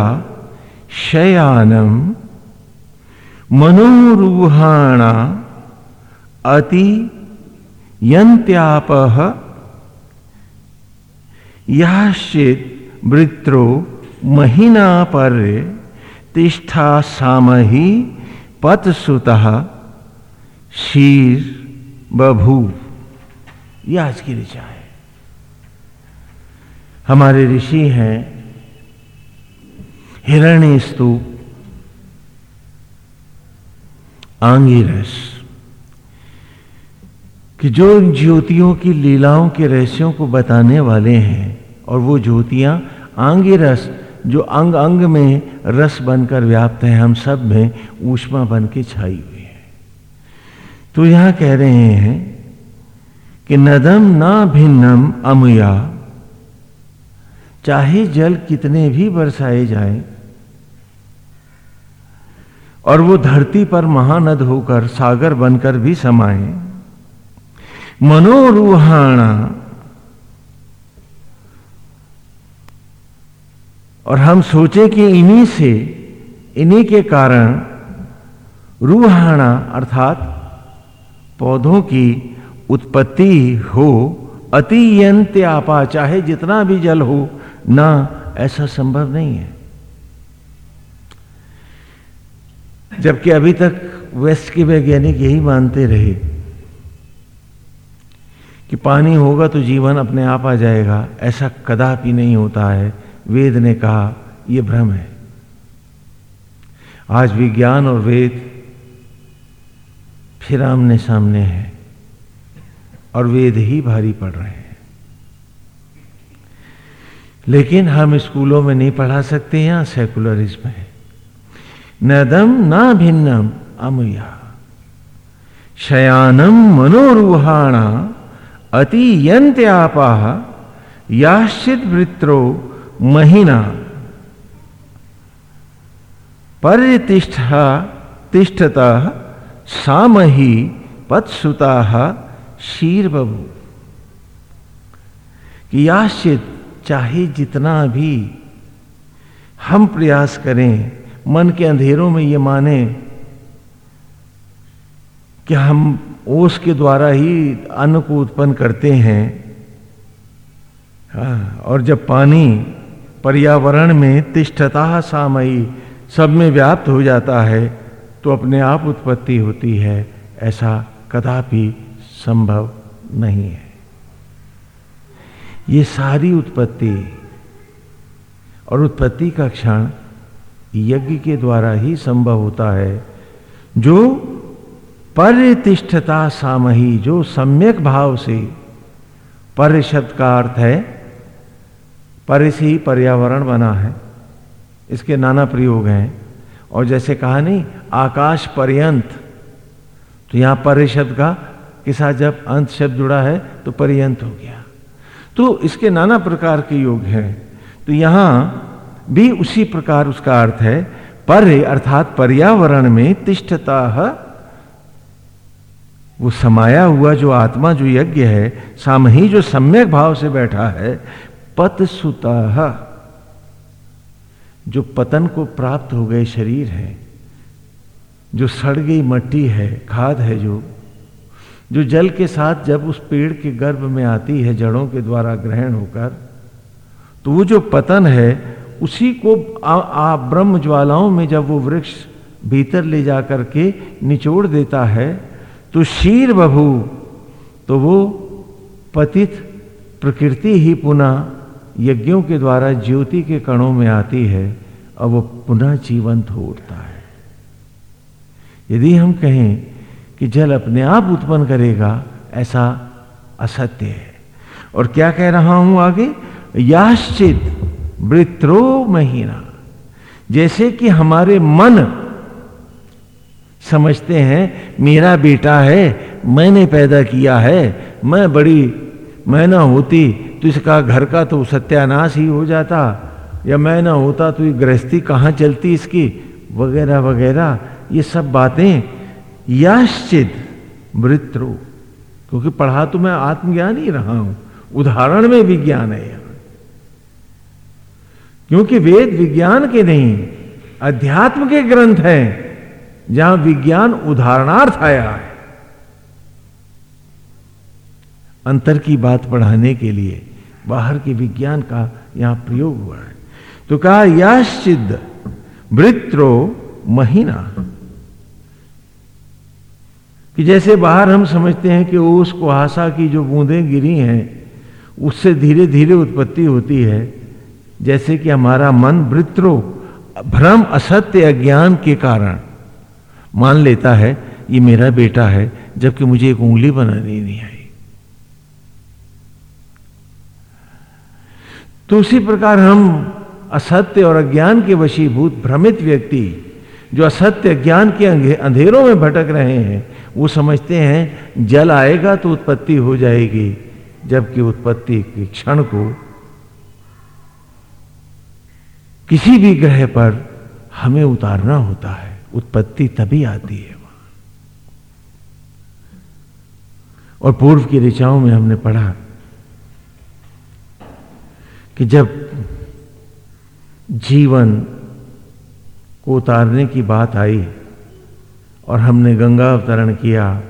शयानम मनोरूहाणा अति यंत्याप याश्चित वृत्रो महीना पर तिष्ठा सामही पतसुत। शीर बभू। यह आज की ऋचा हमारे ऋषि हैं हिरण्य स्तूप आंगिरस, कि जो ज्योतियों की लीलाओं के रहस्यों को बताने वाले हैं, और वो ज्योतियाँ आंगिरस, जो अंग अंग में रस बनकर व्याप्त है, हम सब में ऊष्मा बन के छाई हुई है। तो यहाँ कह रहे हैं कि नदम ना भिन्नम अमुया चाहे जल कितने भी बरसाए जाए, और वो धरती पर महानद होकर सागर बनकर भी समाए, मनोरूहाणा और हम सोचे कि इन्हीं से, इन्हीं के कारण रूहाणा अर्थात पौधों की उत्पत्ति हो अतियंत आपा चाहे जितना भी जल हो ना ऐसा संभव नहीं है। जबकि अभी तक वेस्ट के वैज्ञानिक यही मानते रहे कि पानी होगा तो जीवन अपने आप आ जाएगा, ऐसा कदापि नहीं होता है, वेद ने कहा यह भ्रम है। आज विज्ञान और वेद फिर आमने सामने है और वेद ही भारी पड़ रहे हैं। लेकिन हम स्कूलों में नहीं पढ़ा सकते, यहाँ सेकुलरिज्म है। नदम ना भिन्नम अमुया। शयानम मनोरूहाणा अति यंत्यापा याश्चित वृत्रो महीना। परितिष्ठा तिष्ठता सामही पत्सुता शीर बबू कि याश्चित चाहे जितना भी हम प्रयास करें मन के अंधेरों में ये माने कि हम ओस के द्वारा ही अन्न को उत्पन्न करते हैं। हाँ, और जब पानी पर्यावरण में तिष्ठता सामयी सब में व्याप्त हो जाता है तो अपने आप उत्पत्ति होती है। ऐसा कदापि संभव नहीं है। ये सारी उत्पत्ति और उत्पत्ति का क्षण यज्ञ के द्वारा ही संभव होता है, जो परितिष्ठता सामही, जो सम्यक भाव से पर शब्द का अर्थ है पर से ही पर्यावरण बना है। इसके नाना प्रयोग हैं। और जैसे कहा नहीं, आकाश पर्यंत तो यहाँ पर शब्द का, के साथ जब अंत शब्द जुड़ा है तो पर्यंत हो गया। तो इसके नाना प्रकार के योग हैं। तो यहाँ भी उसी प्रकार उसका अर्थ है पर अर्थात पर्यावरण में तिष्ठता, वो समाया हुआ जो आत्मा, जो यज्ञ है, सामही जो सम्यक भाव से बैठा है पत सुता जो पतन को प्राप्त हो गए शरीर है, जो सड़ गई मट्टी है, खाद है जो जो जल के साथ जब उस पेड़ के गर्भ में आती है, जड़ों के द्वारा ग्रहण होकर तो वो जो पतन है, उसी को ब्रह्म ज्वालाओं में जब वो वृक्ष भीतर ले जा करके निचोड़ देता है तो शीर बभू तो वो पतित प्रकृति ही पुनः यज्ञों के द्वारा ज्योति के कणों में आती है और वो पुनः जीवंत हो उठता है। यदि हम कहें कि जल अपने आप उत्पन्न करेगा, ऐसा असत्य है। और क्या कह रहा हूँ आगे? याश्चित वृत्रो महीना। जैसे कि हमारे मन समझते हैं, मेरा बेटा है, मैंने पैदा किया है, मैं बड़ी मैं ना होती तो इसका घर का तो सत्यानाश ही हो जाता, या मैं ना होता तो ये गृहस्थी कहाँ चलती इसकी? वगैरह वगैरह, ये सब बातें याश्चित वृत्रो, क्योंकि पढ़ा तो मैं आत्मज्ञान ही रहा हूँ, उदाहरण में विज्ञान है यहाँ। क्योंकि वेद विज्ञान के नहीं, अध्यात्म के ग्रंथ हैं, जहाँ विज्ञान उदाहरणार्थ आया है। अंतर की बात पढ़ाने के लिए बाहर के विज्ञान का यहाँ प्रयोग हुआ है। तो कहा, याश्चिद वृत्रो महीना। कि जैसे बाहर हम समझते हैं कि ओस कुहासा की जो बूंदें गिरी हैं, उससे धीरे धीरे उत्पत्ति होती है। जैसे कि हमारा मन वृत्रो, भ्रम, असत्य, अज्ञान के कारण मान लेता है, ये मेरा बेटा है, जबकि मुझे एक उंगली बनानी नहीं आई तो उसी प्रकार हम असत्य और अज्ञान के वशीभूत भ्रमित व्यक्ति, जो असत्य ज्ञान के अंधेरों में भटक रहे हैं वो समझते हैं, जल आएगा तो उत्पत्ति हो जाएगी, जबकि उत्पत्ति के क्षण को किसी भी ग्रह पर हमें उतारना होता है। उत्पत्ति तभी आती है वहाँ। और पूर्व की ऋचाओं में हमने पढ़ा कि जब जीवन को उतारने की बात आई और हमने गंगा अवतरण किया,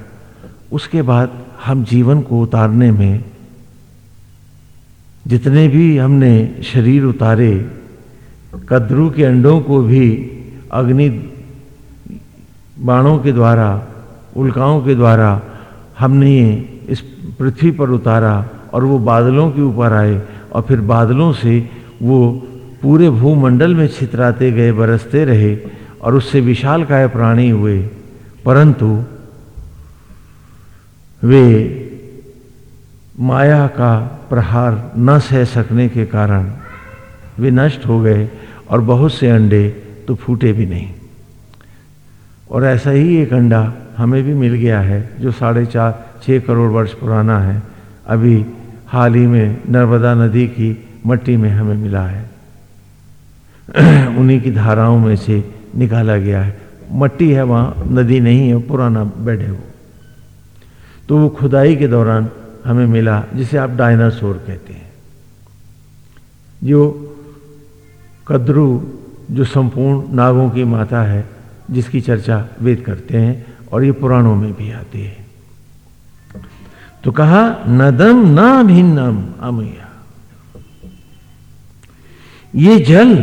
उसके बाद हम जीवन को उतारने में जितने भी हमने शरीर उतारे, कद्रू के अंडों को भी, अग्नि बाणों के द्वारा, उल्काओं के द्वारा हमने इस पृथ्वी पर उतारा और वो बादलों के ऊपर आए और फिर बादलों से वो पूरे भूमंडल में छितराते गए, बरसते रहे और उससे विशाल काय प्राणी हुए। परंतु वे माया का प्रहार न सह सकने के कारण वे नष्ट हो गए और बहुत से अंडे तो फूटे भी नहीं। और ऐसा ही एक अंडा हमें भी मिल गया है जो साढ़े चार छः करोड़ वर्ष पुराना है। अभी हाल ही में नर्मदा नदी की मट्टी में हमें मिला है। उन्हीं की धाराओं में से निकाला गया है। मट्टी है वहाँ, नदी नहीं है, पुराना बेड है वो। तो वो खुदाई के दौरान हमें मिला, जिसे आप डायनासोर कहते हैं। जो कद्रू, जो संपूर्ण नागों की माता है, जिसकी चर्चा वेद करते हैं और ये पुराणों में भी आती है। तो कहा, नदम ना भिन्नम, अमया। ये जल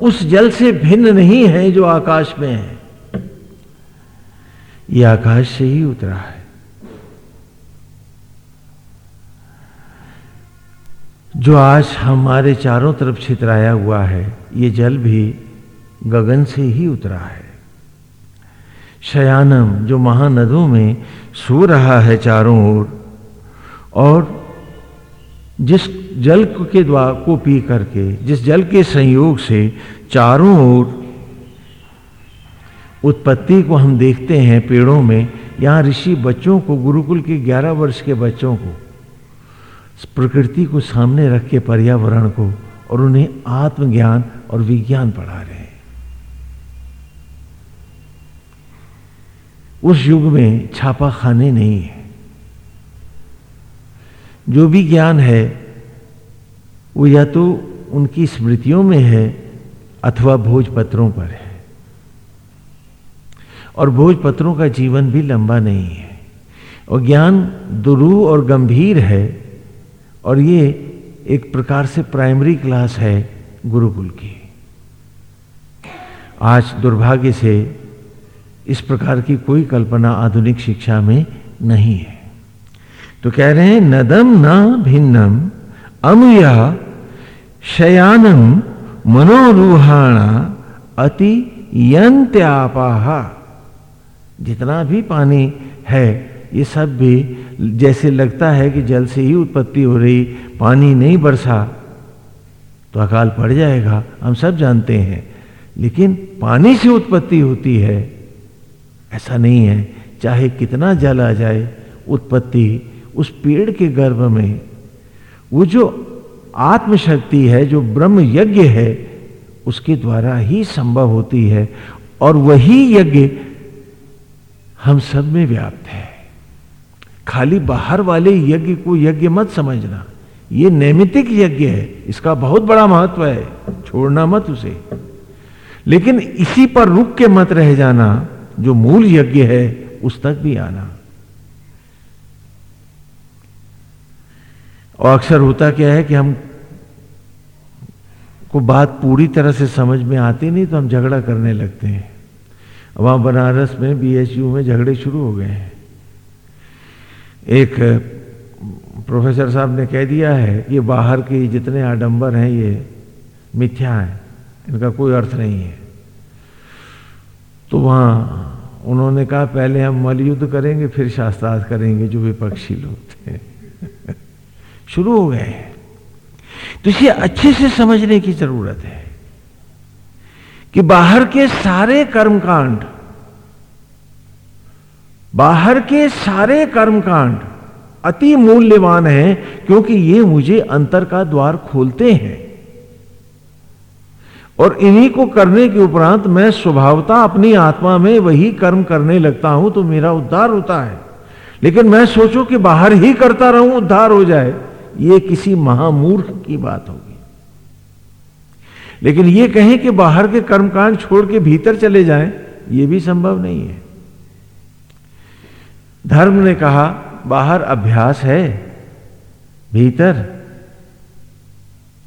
उस जल से भिन्न नहीं है जो आकाश में है। ये आकाश से ही उतरा है। जो आज हमारे चारों तरफ़ छितराया हुआ है, ये जल भी गगन से ही उतरा है। शयानम, जो महानदों में सो रहा है चारों ओर, और जिस जल के द्वार को पी करके, जिस जल के संयोग से चारों ओर उत्पत्ति को हम देखते हैं पेड़ों में, यहाँ ऋषि बच्चों को, गुरुकुल के 11 वर्ष के बच्चों को, प्रकृति को सामने रख के पर्यावरण को, और उन्हें आत्मज्ञान और विज्ञान पढ़ा रहे हैं। उस युग में छापा खाने नहीं है। जो भी ज्ञान है वो या तो उनकी स्मृतियों में है अथवा भोजपत्रों पर है। और भोजपत्रों का जीवन भी लंबा नहीं है। और ज्ञान दुरूह और गंभीर है। और ये एक प्रकार से प्राइमरी क्लास है गुरुकुल की। आज दुर्भाग्य से इस प्रकार की कोई कल्पना आधुनिक शिक्षा में नहीं है। तो कह रहे हैं, नदम न भिन्नम, अमुया शयानम मनोरूहाणा अति यंत्यापाहा जितना भी पानी है, ये सब भी जैसे लगता है कि जल से ही उत्पत्ति हो रही, पानी नहीं बरसा तो अकाल पड़ जाएगा। हम सब जानते हैं। लेकिन पानी से उत्पत्ति होती है, ऐसा नहीं है। चाहे कितना जल आ जाए, उत्पत्ति उस पेड़ के गर्भ में, वो जो आत्मशक्ति है, जो ब्रह्म यज्ञ है, उसके द्वारा ही संभव होती है। और वही यज्ञ हम सब में व्याप्त है। खाली बाहर वाले यज्ञ को यज्ञ मत समझना। यह नैमितिक यज्ञ है, इसका बहुत बड़ा महत्व है, छोड़ना मत उसे। लेकिन इसी पर रुक के मत रह जाना, जो मूल यज्ञ है, उस तक भी आना। और अक्सर होता क्या है कि हम को बात पूरी तरह से समझ में आती नहीं तो हम झगड़ा करने लगते हैं। वहाँ बनारस में बीएचयू में झगड़े शुरू हो गए हैं। एक प्रोफेसर साहब ने कह दिया है कि बाहर के जितने आडंबर हैं, ये मिथ्या हैं, इनका कोई अर्थ नहीं है। तो वहाँ उन्होंने कहा, पहले हम मल युद्ध करेंगे, फिर शास्त्रार्थ करेंगे, जो विपक्षी लोग। शुरू हो गए हैं। तो इसे अच्छे से समझने की ज़रूरत है कि बाहर के सारे कर्मकांड, बाहर के सारे कर्मकांड अति मूल्यवान हैं क्योंकि ये मुझे अंतर का द्वार खोलते हैं। और इन्हीं को करने के उपरांत मैं स्वभावता अपनी आत्मा में वही कर्म करने लगता हूँ तो मेरा उद्धार होता है। लेकिन मैं सोचो कि बाहर ही करता रहूँ, उद्धार हो जाए। ये किसी महामूर्ख की बात होगी। लेकिन ये कहें कि बाहर के कर्मकांड छोड़ के भीतर चले जाएँ, ये भी संभव नहीं है। धर्म ने कहा, बाहर अभ्यास है, भीतर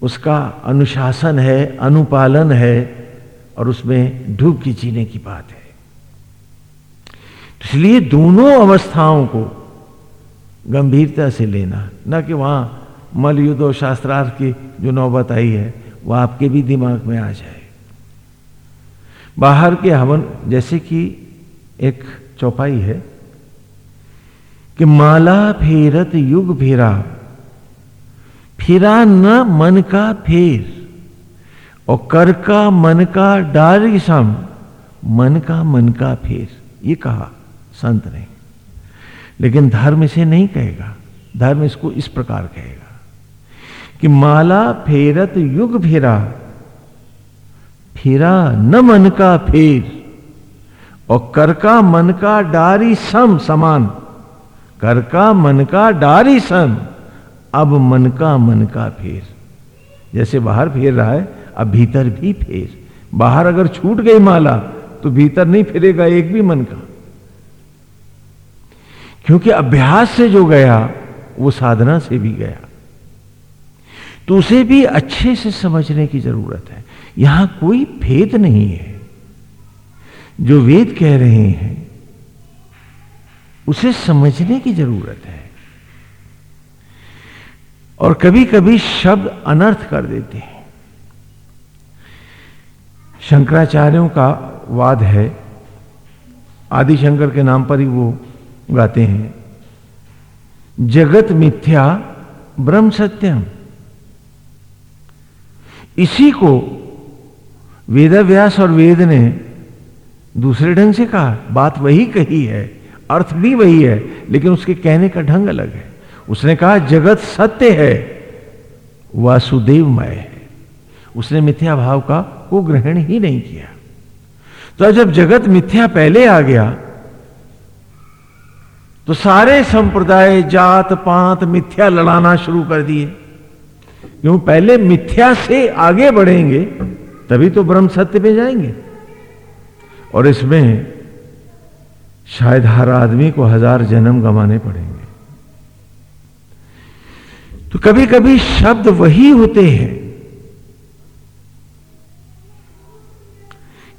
उसका अनुशासन है, अनुपालन है, और उसमें डूब की जीने की बात है। इसलिए दोनों अवस्थाओं को गंभीरता से लेना। न कि वहाँ मलयुद्ध और शास्त्रार्थ की जो नौबत आई है वह आपके भी दिमाग में आ जाए। बाहर के हवन, जैसे कि एक चौपाई है कि माला फेरत युग फेरा, फिरा न मन का फेर, और कर का मन का डारी सम मन का मन का फेर। ये कहा संत ने। लेकिन धर्म इसे नहीं कहेगा। धर्म इसको इस प्रकार कहेगा कि माला फेरत युग फेरा फेरा न मन का फेर, और कर का मन का डारी सम समान, कर का मन का डारी सम, अब मन का मन का फेर। जैसे बाहर फेर रहा है, अब भीतर भी फेर। बाहर अगर छूट गई माला तो भीतर नहीं फिरेगा एक भी मन का। क्योंकि अभ्यास से जो गया, वो साधना से भी गया। तो उसे भी अच्छे से समझने की ज़रूरत है। यहाँ कोई भेद नहीं है। जो वेद कह रहे हैं, उसे समझने की ज़रूरत है। और कभी कभी शब्द अनर्थ कर देते हैं। शंकराचार्यों का वाद है। आदि शंकर के नाम पर ही वो गाते हैं। जगत मिथ्या, ब्रह्म सत्यम। इसी को वेदव्यास और वेद ने दूसरे ढंग से कहा। बात वही कही है, अर्थ भी वही है, लेकिन उसके कहने का ढंग अलग है। उसने कहा, जगत सत्य है, वासुदेवमय है। उसने मिथ्या भाव का को ग्रहण ही नहीं किया। तो जब जगत मिथ्या पहले आ गया तो सारे संप्रदाय, जात, पात, मिथ्या लड़ाना शुरू कर दिए। क्यों? पहले मिथ्या से आगे बढ़ेंगे, तभी तो ब्रह्म सत्य पे जाएँगे। और इसमें शायद हर आदमी को हज़ार जन्म गंवाने पड़ेंगे। तो कभी कभी शब्द वही होते हैं।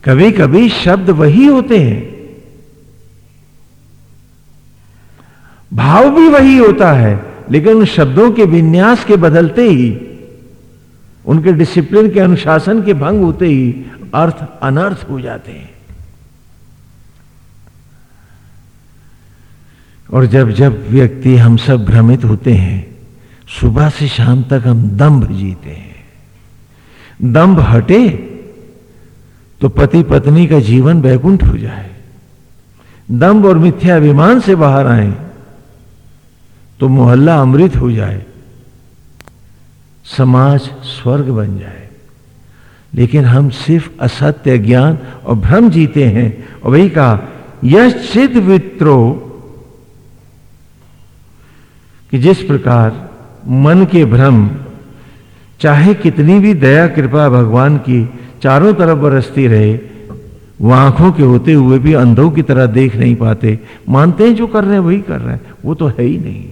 कभी कभी शब्द वही होते हैं भाव भी वही होता है, लेकिन शब्दों के विन्यास के बदलते ही, उनके डिसिप्लिन के अनुशासन के भंग होते ही अर्थ अनर्थ हो जाते हैं। और जब जब व्यक्ति हम सब भ्रमित होते हैं, सुबह से शाम तक हम दंभ जीते हैं। दंभ हटे तो पति पत्नी का जीवन बैकुंठ हो जाए। दंभ और मिथ्या मिथ्याभिमान से बाहर आए तो मोहल्ला अमृत हो जाए, समाज स्वर्ग बन जाए। लेकिन हम सिर्फ़ असत्य ज्ञान और भ्रम जीते हैं और वही कहा यह सिद्ध वित्रो, कि जिस प्रकार मन के भ्रम, चाहे कितनी भी दया कृपा भगवान की चारों तरफ़ बरसती रहे, वो आँखों के होते हुए भी अंधों की तरह देख नहीं पाते। मानते हैं जो कर रहे हैं, वही कर रहे हैं। वो तो है ही नहीं।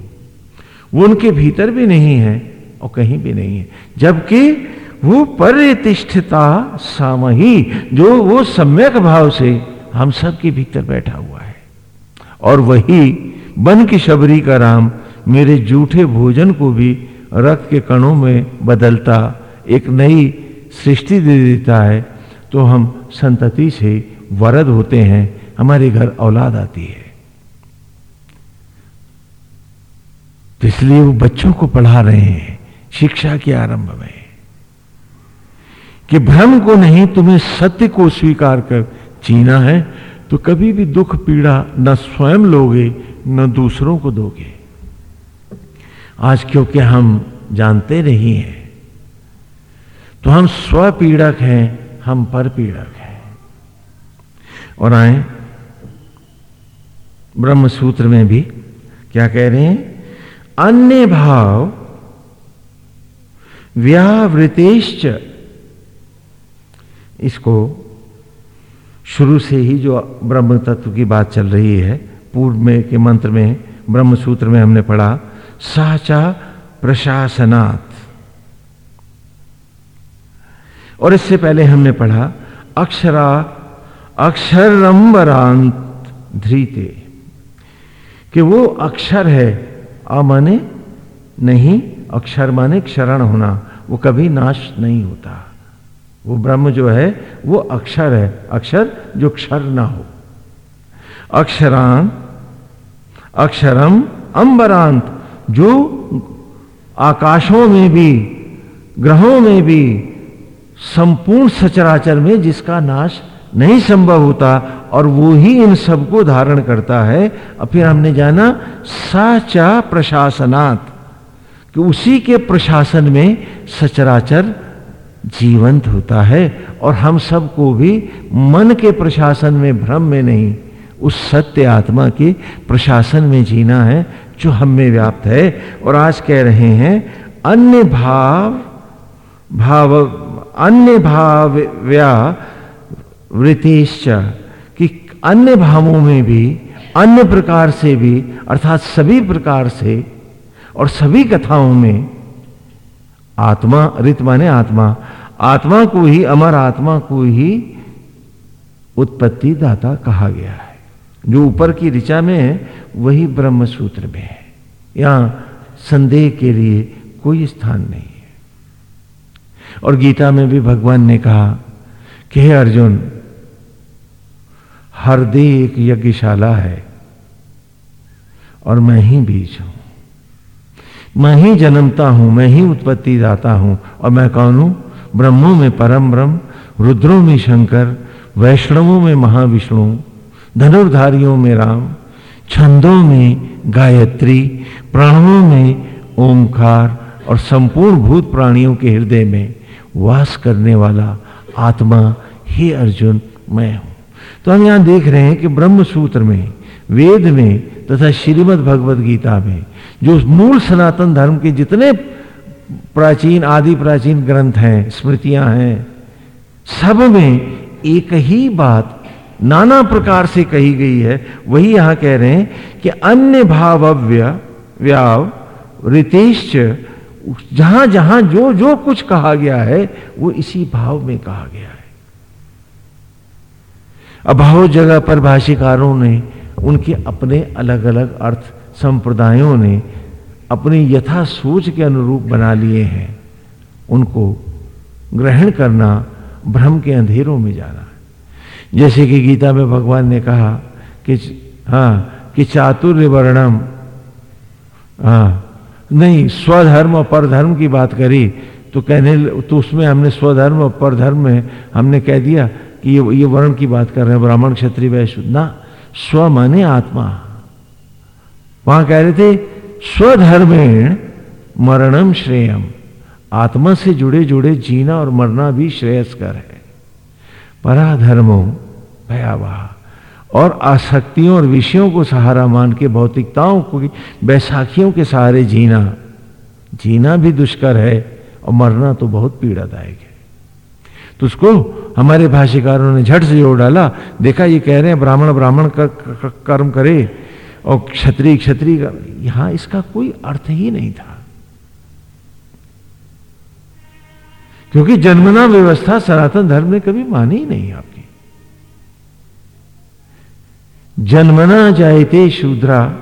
वो उनके भीतर भी नहीं है और कहीं भी नहीं है। जबकि वो परितिष्ठता सामही, जो वो सम्यक भाव से हम सब के भीतर बैठा हुआ है। और वही बन की शबरी का राम मेरे जूठे भोजन को भी रक्त के कणों में बदलता, एक नई सृष्टि दे देता है तो हम संतति से वरद होते हैं, हमारे घर औलाद आती है। तो इसलिए वो बच्चों को पढ़ा रहे हैं, शिक्षा के आरंभ में। कि भ्रम को नहीं, तुम्हें सत्य को स्वीकार कर जीना है तो कभी भी दुख, पीड़ा न स्वयं लोगे, न दूसरों को दोगे। आज क्योंकि हम जानते नहीं हैं तो हम स्व पीड़क हैं, हम पर पीड़क हैं। और आए ब्रह्म सूत्र में भी क्या कह रहे हैं? अन्य भाव व्यावृतेश्च। इसको शुरू से ही जो ब्रह्म तत्व की बात चल रही है, पूर्व में के मंत्र में ब्रह्म सूत्र में हमने पढ़ा, साचा प्रशासनात्। और इससे पहले हमने पढ़ा, अक्षरा अक्षरम्बरांत धृते। कि वो अक्षर है अ माने नहीं, अक्षर माने क्षरण होना, वो कभी नाश नहीं होता। वो ब्रह्म जो है, वो अक्षर है, अक्षर जो क्षर ना हो। अक्षरान, अक्षरम अंबरांत, जो आकाशों में भी, ग्रहों में भी, संपूर्ण सचराचर में जिसका नाश नहीं संभव होता और वो ही इन सबको धारण करता है। और फिर हमने जाना साचा प्रशासनात्, कि उसी के प्रशासन में सचराचर जीवंत होता है और हम सबको भी मन के प्रशासन में, भ्रम में नहीं, उस सत्य आत्मा के प्रशासन में जीना है, जो हम में व्याप्त है। और आज कह रहे हैं, अन्य भाव भाव, अन्य भाव व्या वृतिश्च कि अन्य भावों में भी, अन्य प्रकार से भी, अर्थात सभी प्रकार से और सभी कथाओं में आत्मा, रित माने आत्मा आत्मा को ही, अमर आत्मा को ही उत्पत्ति दाता कहा गया है। जो ऊपर की ऋचा में है, वही ब्रह्म सूत्र में है। यहाँ संदेह के लिए कोई स्थान नहीं है। और गीता में भी भगवान ने कहा कि, हे अर्जुन दे एक यज्ञशाला है और मैं ही बीज हूँ। मैं ही जन्मता हूँ, मैं ही उत्पत्ति दाता हूँ और मैं कौन हूँ? ब्रह्मों में परम ब्रह्म, रुद्रों में शंकर, वैष्णवों में महाविष्णु, धनुर्धारियों में राम, छंदों में गायत्री प्राणों में ओंकार और संपूर्ण भूत प्राणियों के हृदय में वास करने वाला आत्मा ही अर्जुन मैं हूँ। तो हम यहाँ देख रहे हैं कि ब्रह्म सूत्र में, वेद में, तथा श्रीमद भगवद गीता में, जो मूल सनातन धर्म के जितने प्राचीन, आदि प्राचीन ग्रंथ हैं, स्मृतियाँ हैं, सब में एक ही बात नाना प्रकार से कही गई है। वही यहाँ कह रहे हैं कि अन्य भावव्य, व्याव रितेश जहाँ जहाँ जो जो कुछ कहा गया है, वो इसी भाव में कहा गया है। अभाव जगह पर भाषिकारों ने उनके अपने अलग अलग अर्थ संप्रदायों ने अपनी यथा सोच के अनुरूप बना लिए हैं। उनको ग्रहण करना भ्रम के अंधेरों में जाना। जैसे कि गीता में भगवान ने कहा कि हाँ कि चातुर्य वर्णम हाँ नहीं, स्वधर्म और परधर्म की बात करी तो कहने तो उसमें हमने स्वधर्म और परधर्म में हमने कह दिया ये ये वर्ण की बात कर रहे हैं, ब्राह्मण क्षत्रिय वैश्य। ना, स्व माने आत्मा। वहाँ कह रहे थे, स्वधर्मेण मरणम श्रेयम। आत्मा से जुड़े जुड़े जीना और मरना भी श्रेयस्कर है। पराधर्मो भयावह। और आसक्तियों और विषयों को सहारा मान के, भौतिकताओं को बैसाखियों के सहारे जीना। जीना भी दुष्कर है और मरना तो बहुत पीड़ादायक है। तो उसको हमारे भाष्यकारों ने झट से जोड़ डाला। देखा, ये कह रहे हैं, ब्राह्मण ब्राह्मण का कर्म करे और क्षत्रिय क्षत्रिय का, यहाँ इसका कोई अर्थ ही नहीं था। क्योंकि जन्मना व्यवस्था सनातन धर्म ने कभी मानी ही नहीं आपकी। जन्मना जायते शूद्रा,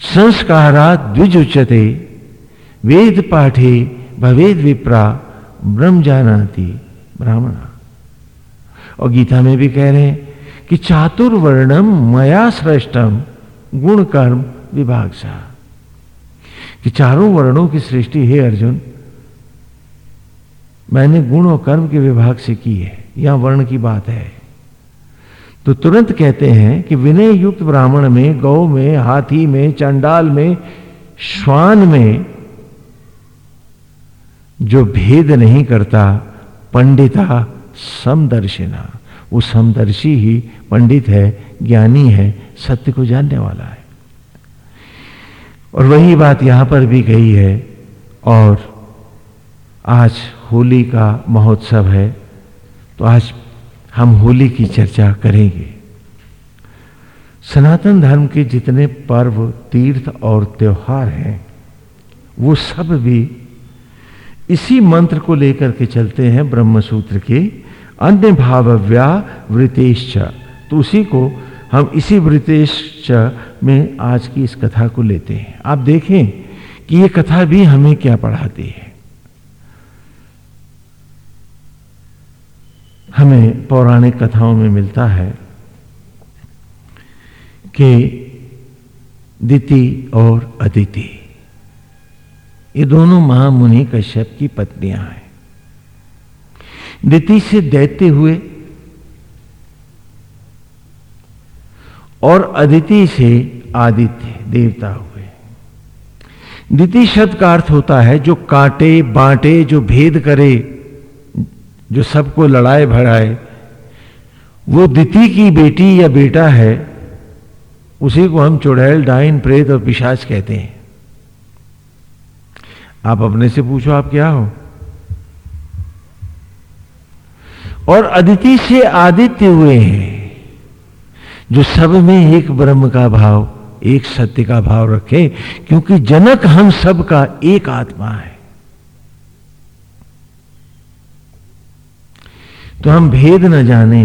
संस्कारा द्विज उच्चते वेद पाठे भवेद विप्रा, ब्रह्म जानाती। ब्राह्मणा। और गीता में भी कह रहे हैं कि चातुर्वर्णम मया श्रेष्ठम गुण कर्म विभाग सा कि चारों वर्णों की सृष्टि, है अर्जुन, मैंने गुण और कर्म के विभाग से की है, यहाँ वर्ण की बात है। तो तुरंत कहते हैं कि विनय युक्त ब्राह्मण में, गौ में, हाथी में, चंडाल में, श्वान में जो भेद नहीं करता पंडिता समदर्शिना। वो समदर्शी ही पंडित है, ज्ञानी है, सत्य को जानने वाला है। और वही बात यहाँ पर भी कही है, और आज होली का महोत्सव है तो आज हम होली की चर्चा करेंगे। सनातन धर्म के जितने पर्व, तीर्थ और त्योहार हैं, वो सब भी इसी मंत्र को लेकर के चलते हैं ब्रह्म सूत्र के अन्य भावव्या वृतेश तो उसी को हम इसी वृतेश में आज की इस कथा को लेते हैं। आप देखें कि ये कथा भी हमें क्या पढ़ाती है। हमें पौराणिक कथाओं में मिलता है कि दिति और अदिति। ये दोनों महामुनि कश्यप की पत्नियाँ हैं। दिति से दैत्य हुए और अदिति से आदित्य देवता हुए। दिति शब्द का अर्थ होता है, जो काटे, बांटे, जो भेद करे, जो सबको लड़ाए भड़ाए, वो दिति की बेटी या बेटा है, उसी को हम चुड़ैल, डाइन, प्रेत और पिशाच कहते हैं। आप अपने से पूछो, आप क्या हो? और अदिति से आदित्य हुए हैं, जो सब में एक ब्रह्म का भाव, एक सत्य का भाव रखे, क्योंकि जनक हम सब का एक आत्मा है। तो हम भेद न जाने,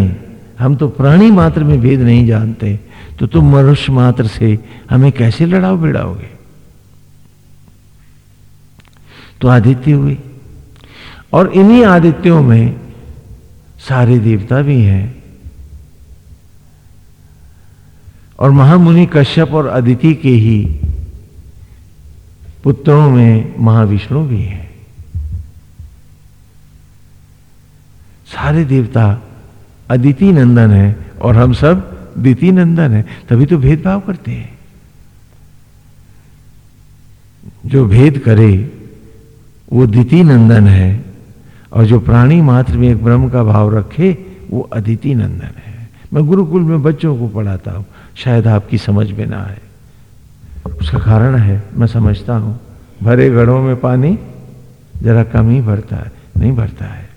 हम तो प्राणी मात्र में भेद नहीं जानते तो तुम मनुष्य मात्र से हमें कैसे लड़ाओ बिड़ाओगे तो आदित्य हुए और इन्हीं आदित्यों में सारे देवता भी हैं। और महामुनि कश्यप और अदिति के ही पुत्रों में महाविष्णु भी हैं। सारे देवता अदिति नंदन है और हम सब दिति नंदन है। तभी तो भेदभाव करते हैं। जो भेद करे वो दिति नंदन है। और जो प्राणी मात्र में एक ब्रह्म का भाव रखे, वो अदिति नंदन है। मैं गुरुकुल में बच्चों को पढ़ाता हूँ। शायद आपकी समझ में ना आए। उसका कारण है, मैं समझता हूँ। भरे घड़ों में पानी जरा कम ही भरता है, नहीं भरता है।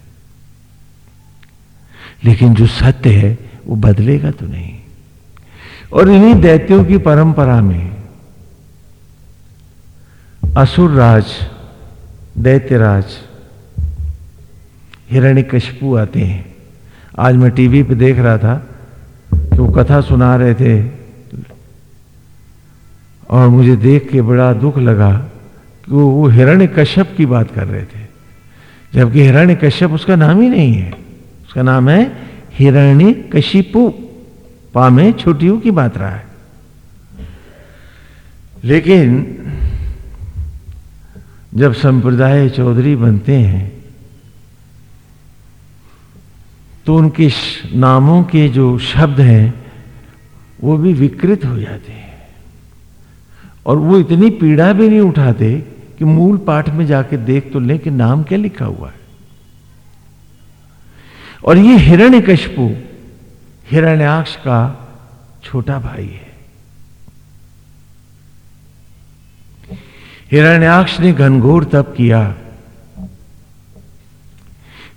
लेकिन जो सत्य है, वो बदलेगा तो नहीं। और इन्हीं दैत्यों की परंपरा में असुर राज दैत्यराज, हिरण्यकशिपु आते हैं। आज मैं टीवी पे देख रहा था कि वो कथा सुना रहे थे और मुझे देख के बड़ा दुख लगा कि वो हिरण्य कश्यप की बात कर रहे थे। जबकि हिरण्य कश्यप उसका नाम ही नहीं है। उसका नाम है हिरण्य कशिपु पा में छोटियों की बात रहा है। लेकिन जब संप्रदाय चौधरी बनते हैं तो उनके नामों के जो शब्द हैं, वो भी विकृत हो जाते हैं। और वो इतनी पीड़ा भी नहीं उठाते कि मूल पाठ में जाके देख तो लें कि नाम क्या लिखा हुआ है। और ये हिरण्य कशपु हिरण्याक्ष का छोटा भाई है। हिरण्याक्ष ने घनघोर तप किया।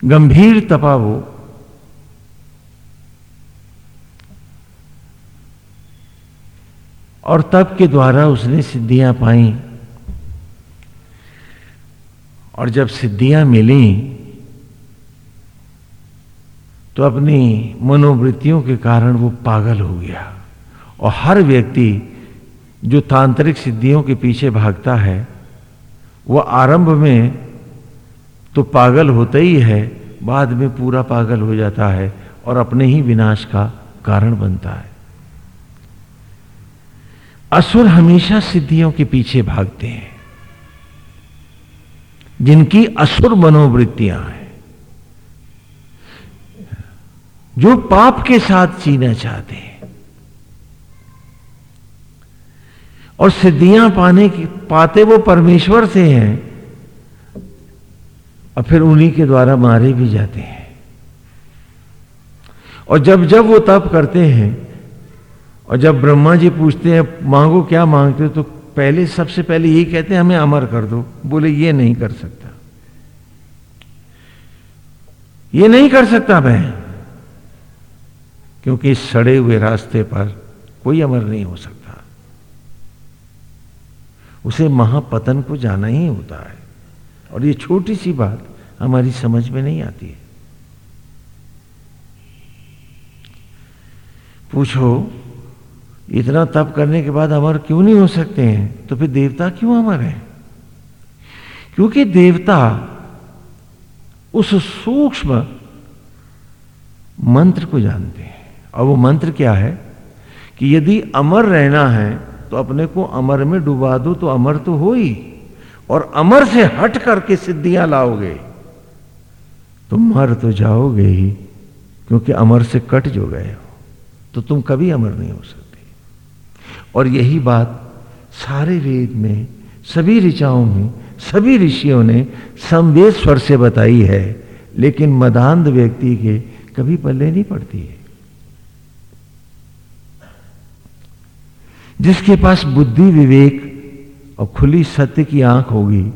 गंभीर तपा वो। और तप के द्वारा उसने सिद्धियाँ पाई। और जब सिद्धियाँ मिली तो अपनी मनोवृत्तियों के कारण वो पागल हो गया। और हर व्यक्ति जो तांत्रिक सिद्धियों के पीछे भागता है, वह आरंभ में तो पागल होता ही है, बाद में पूरा पागल हो जाता है और अपने ही विनाश का कारण बनता है। असुर हमेशा सिद्धियों के पीछे भागते हैं, जिनकी असुर मनोवृत्तियाँ हैं, जो पाप के साथ जीना चाहते हैं। और सिद्धियाँ पाने की पाते वो परमेश्वर से हैं और फिर उन्हीं के द्वारा मारे भी जाते हैं। और जब जब वो तप करते हैं और जब ब्रह्मा जी पूछते हैं, मांगो क्या मांगते हो? तो पहले, सबसे पहले यही कहते हैं, हमें अमर कर दो। बोले, ये नहीं कर सकता। ये नहीं कर सकता मैं, क्योंकि सड़े हुए रास्ते पर कोई अमर नहीं हो सकता। उसे महापतन को जाना ही होता है। और ये छोटी सी बात हमारी समझ में नहीं आती है। पूछो, इतना तप करने के बाद अमर क्यों नहीं हो सकते हैं? तो फिर देवता क्यों अमर है? क्योंकि देवता उस सूक्ष्म मंत्र को जानते हैं। और वो मंत्र क्या है? कि यदि अमर रहना है तो अपने को अमर में डुबा दो तो अमर तो हो ही। और अमर से हट करके सिद्धियाँ लाओगे तो मर तो जाओगे ही, क्योंकि अमर से कट जो गए हो तो तुम कभी अमर नहीं हो सकते। और यही बात सारे वेद में, सभी ऋचाओं में, सभी ऋषियों ने संवेद स्वर से बताई है, लेकिन मदांध व्यक्ति के कभी पल्ले नहीं पड़ती है। जिसके पास बुद्धि विवेक और खुली सत्य की आँख होगी।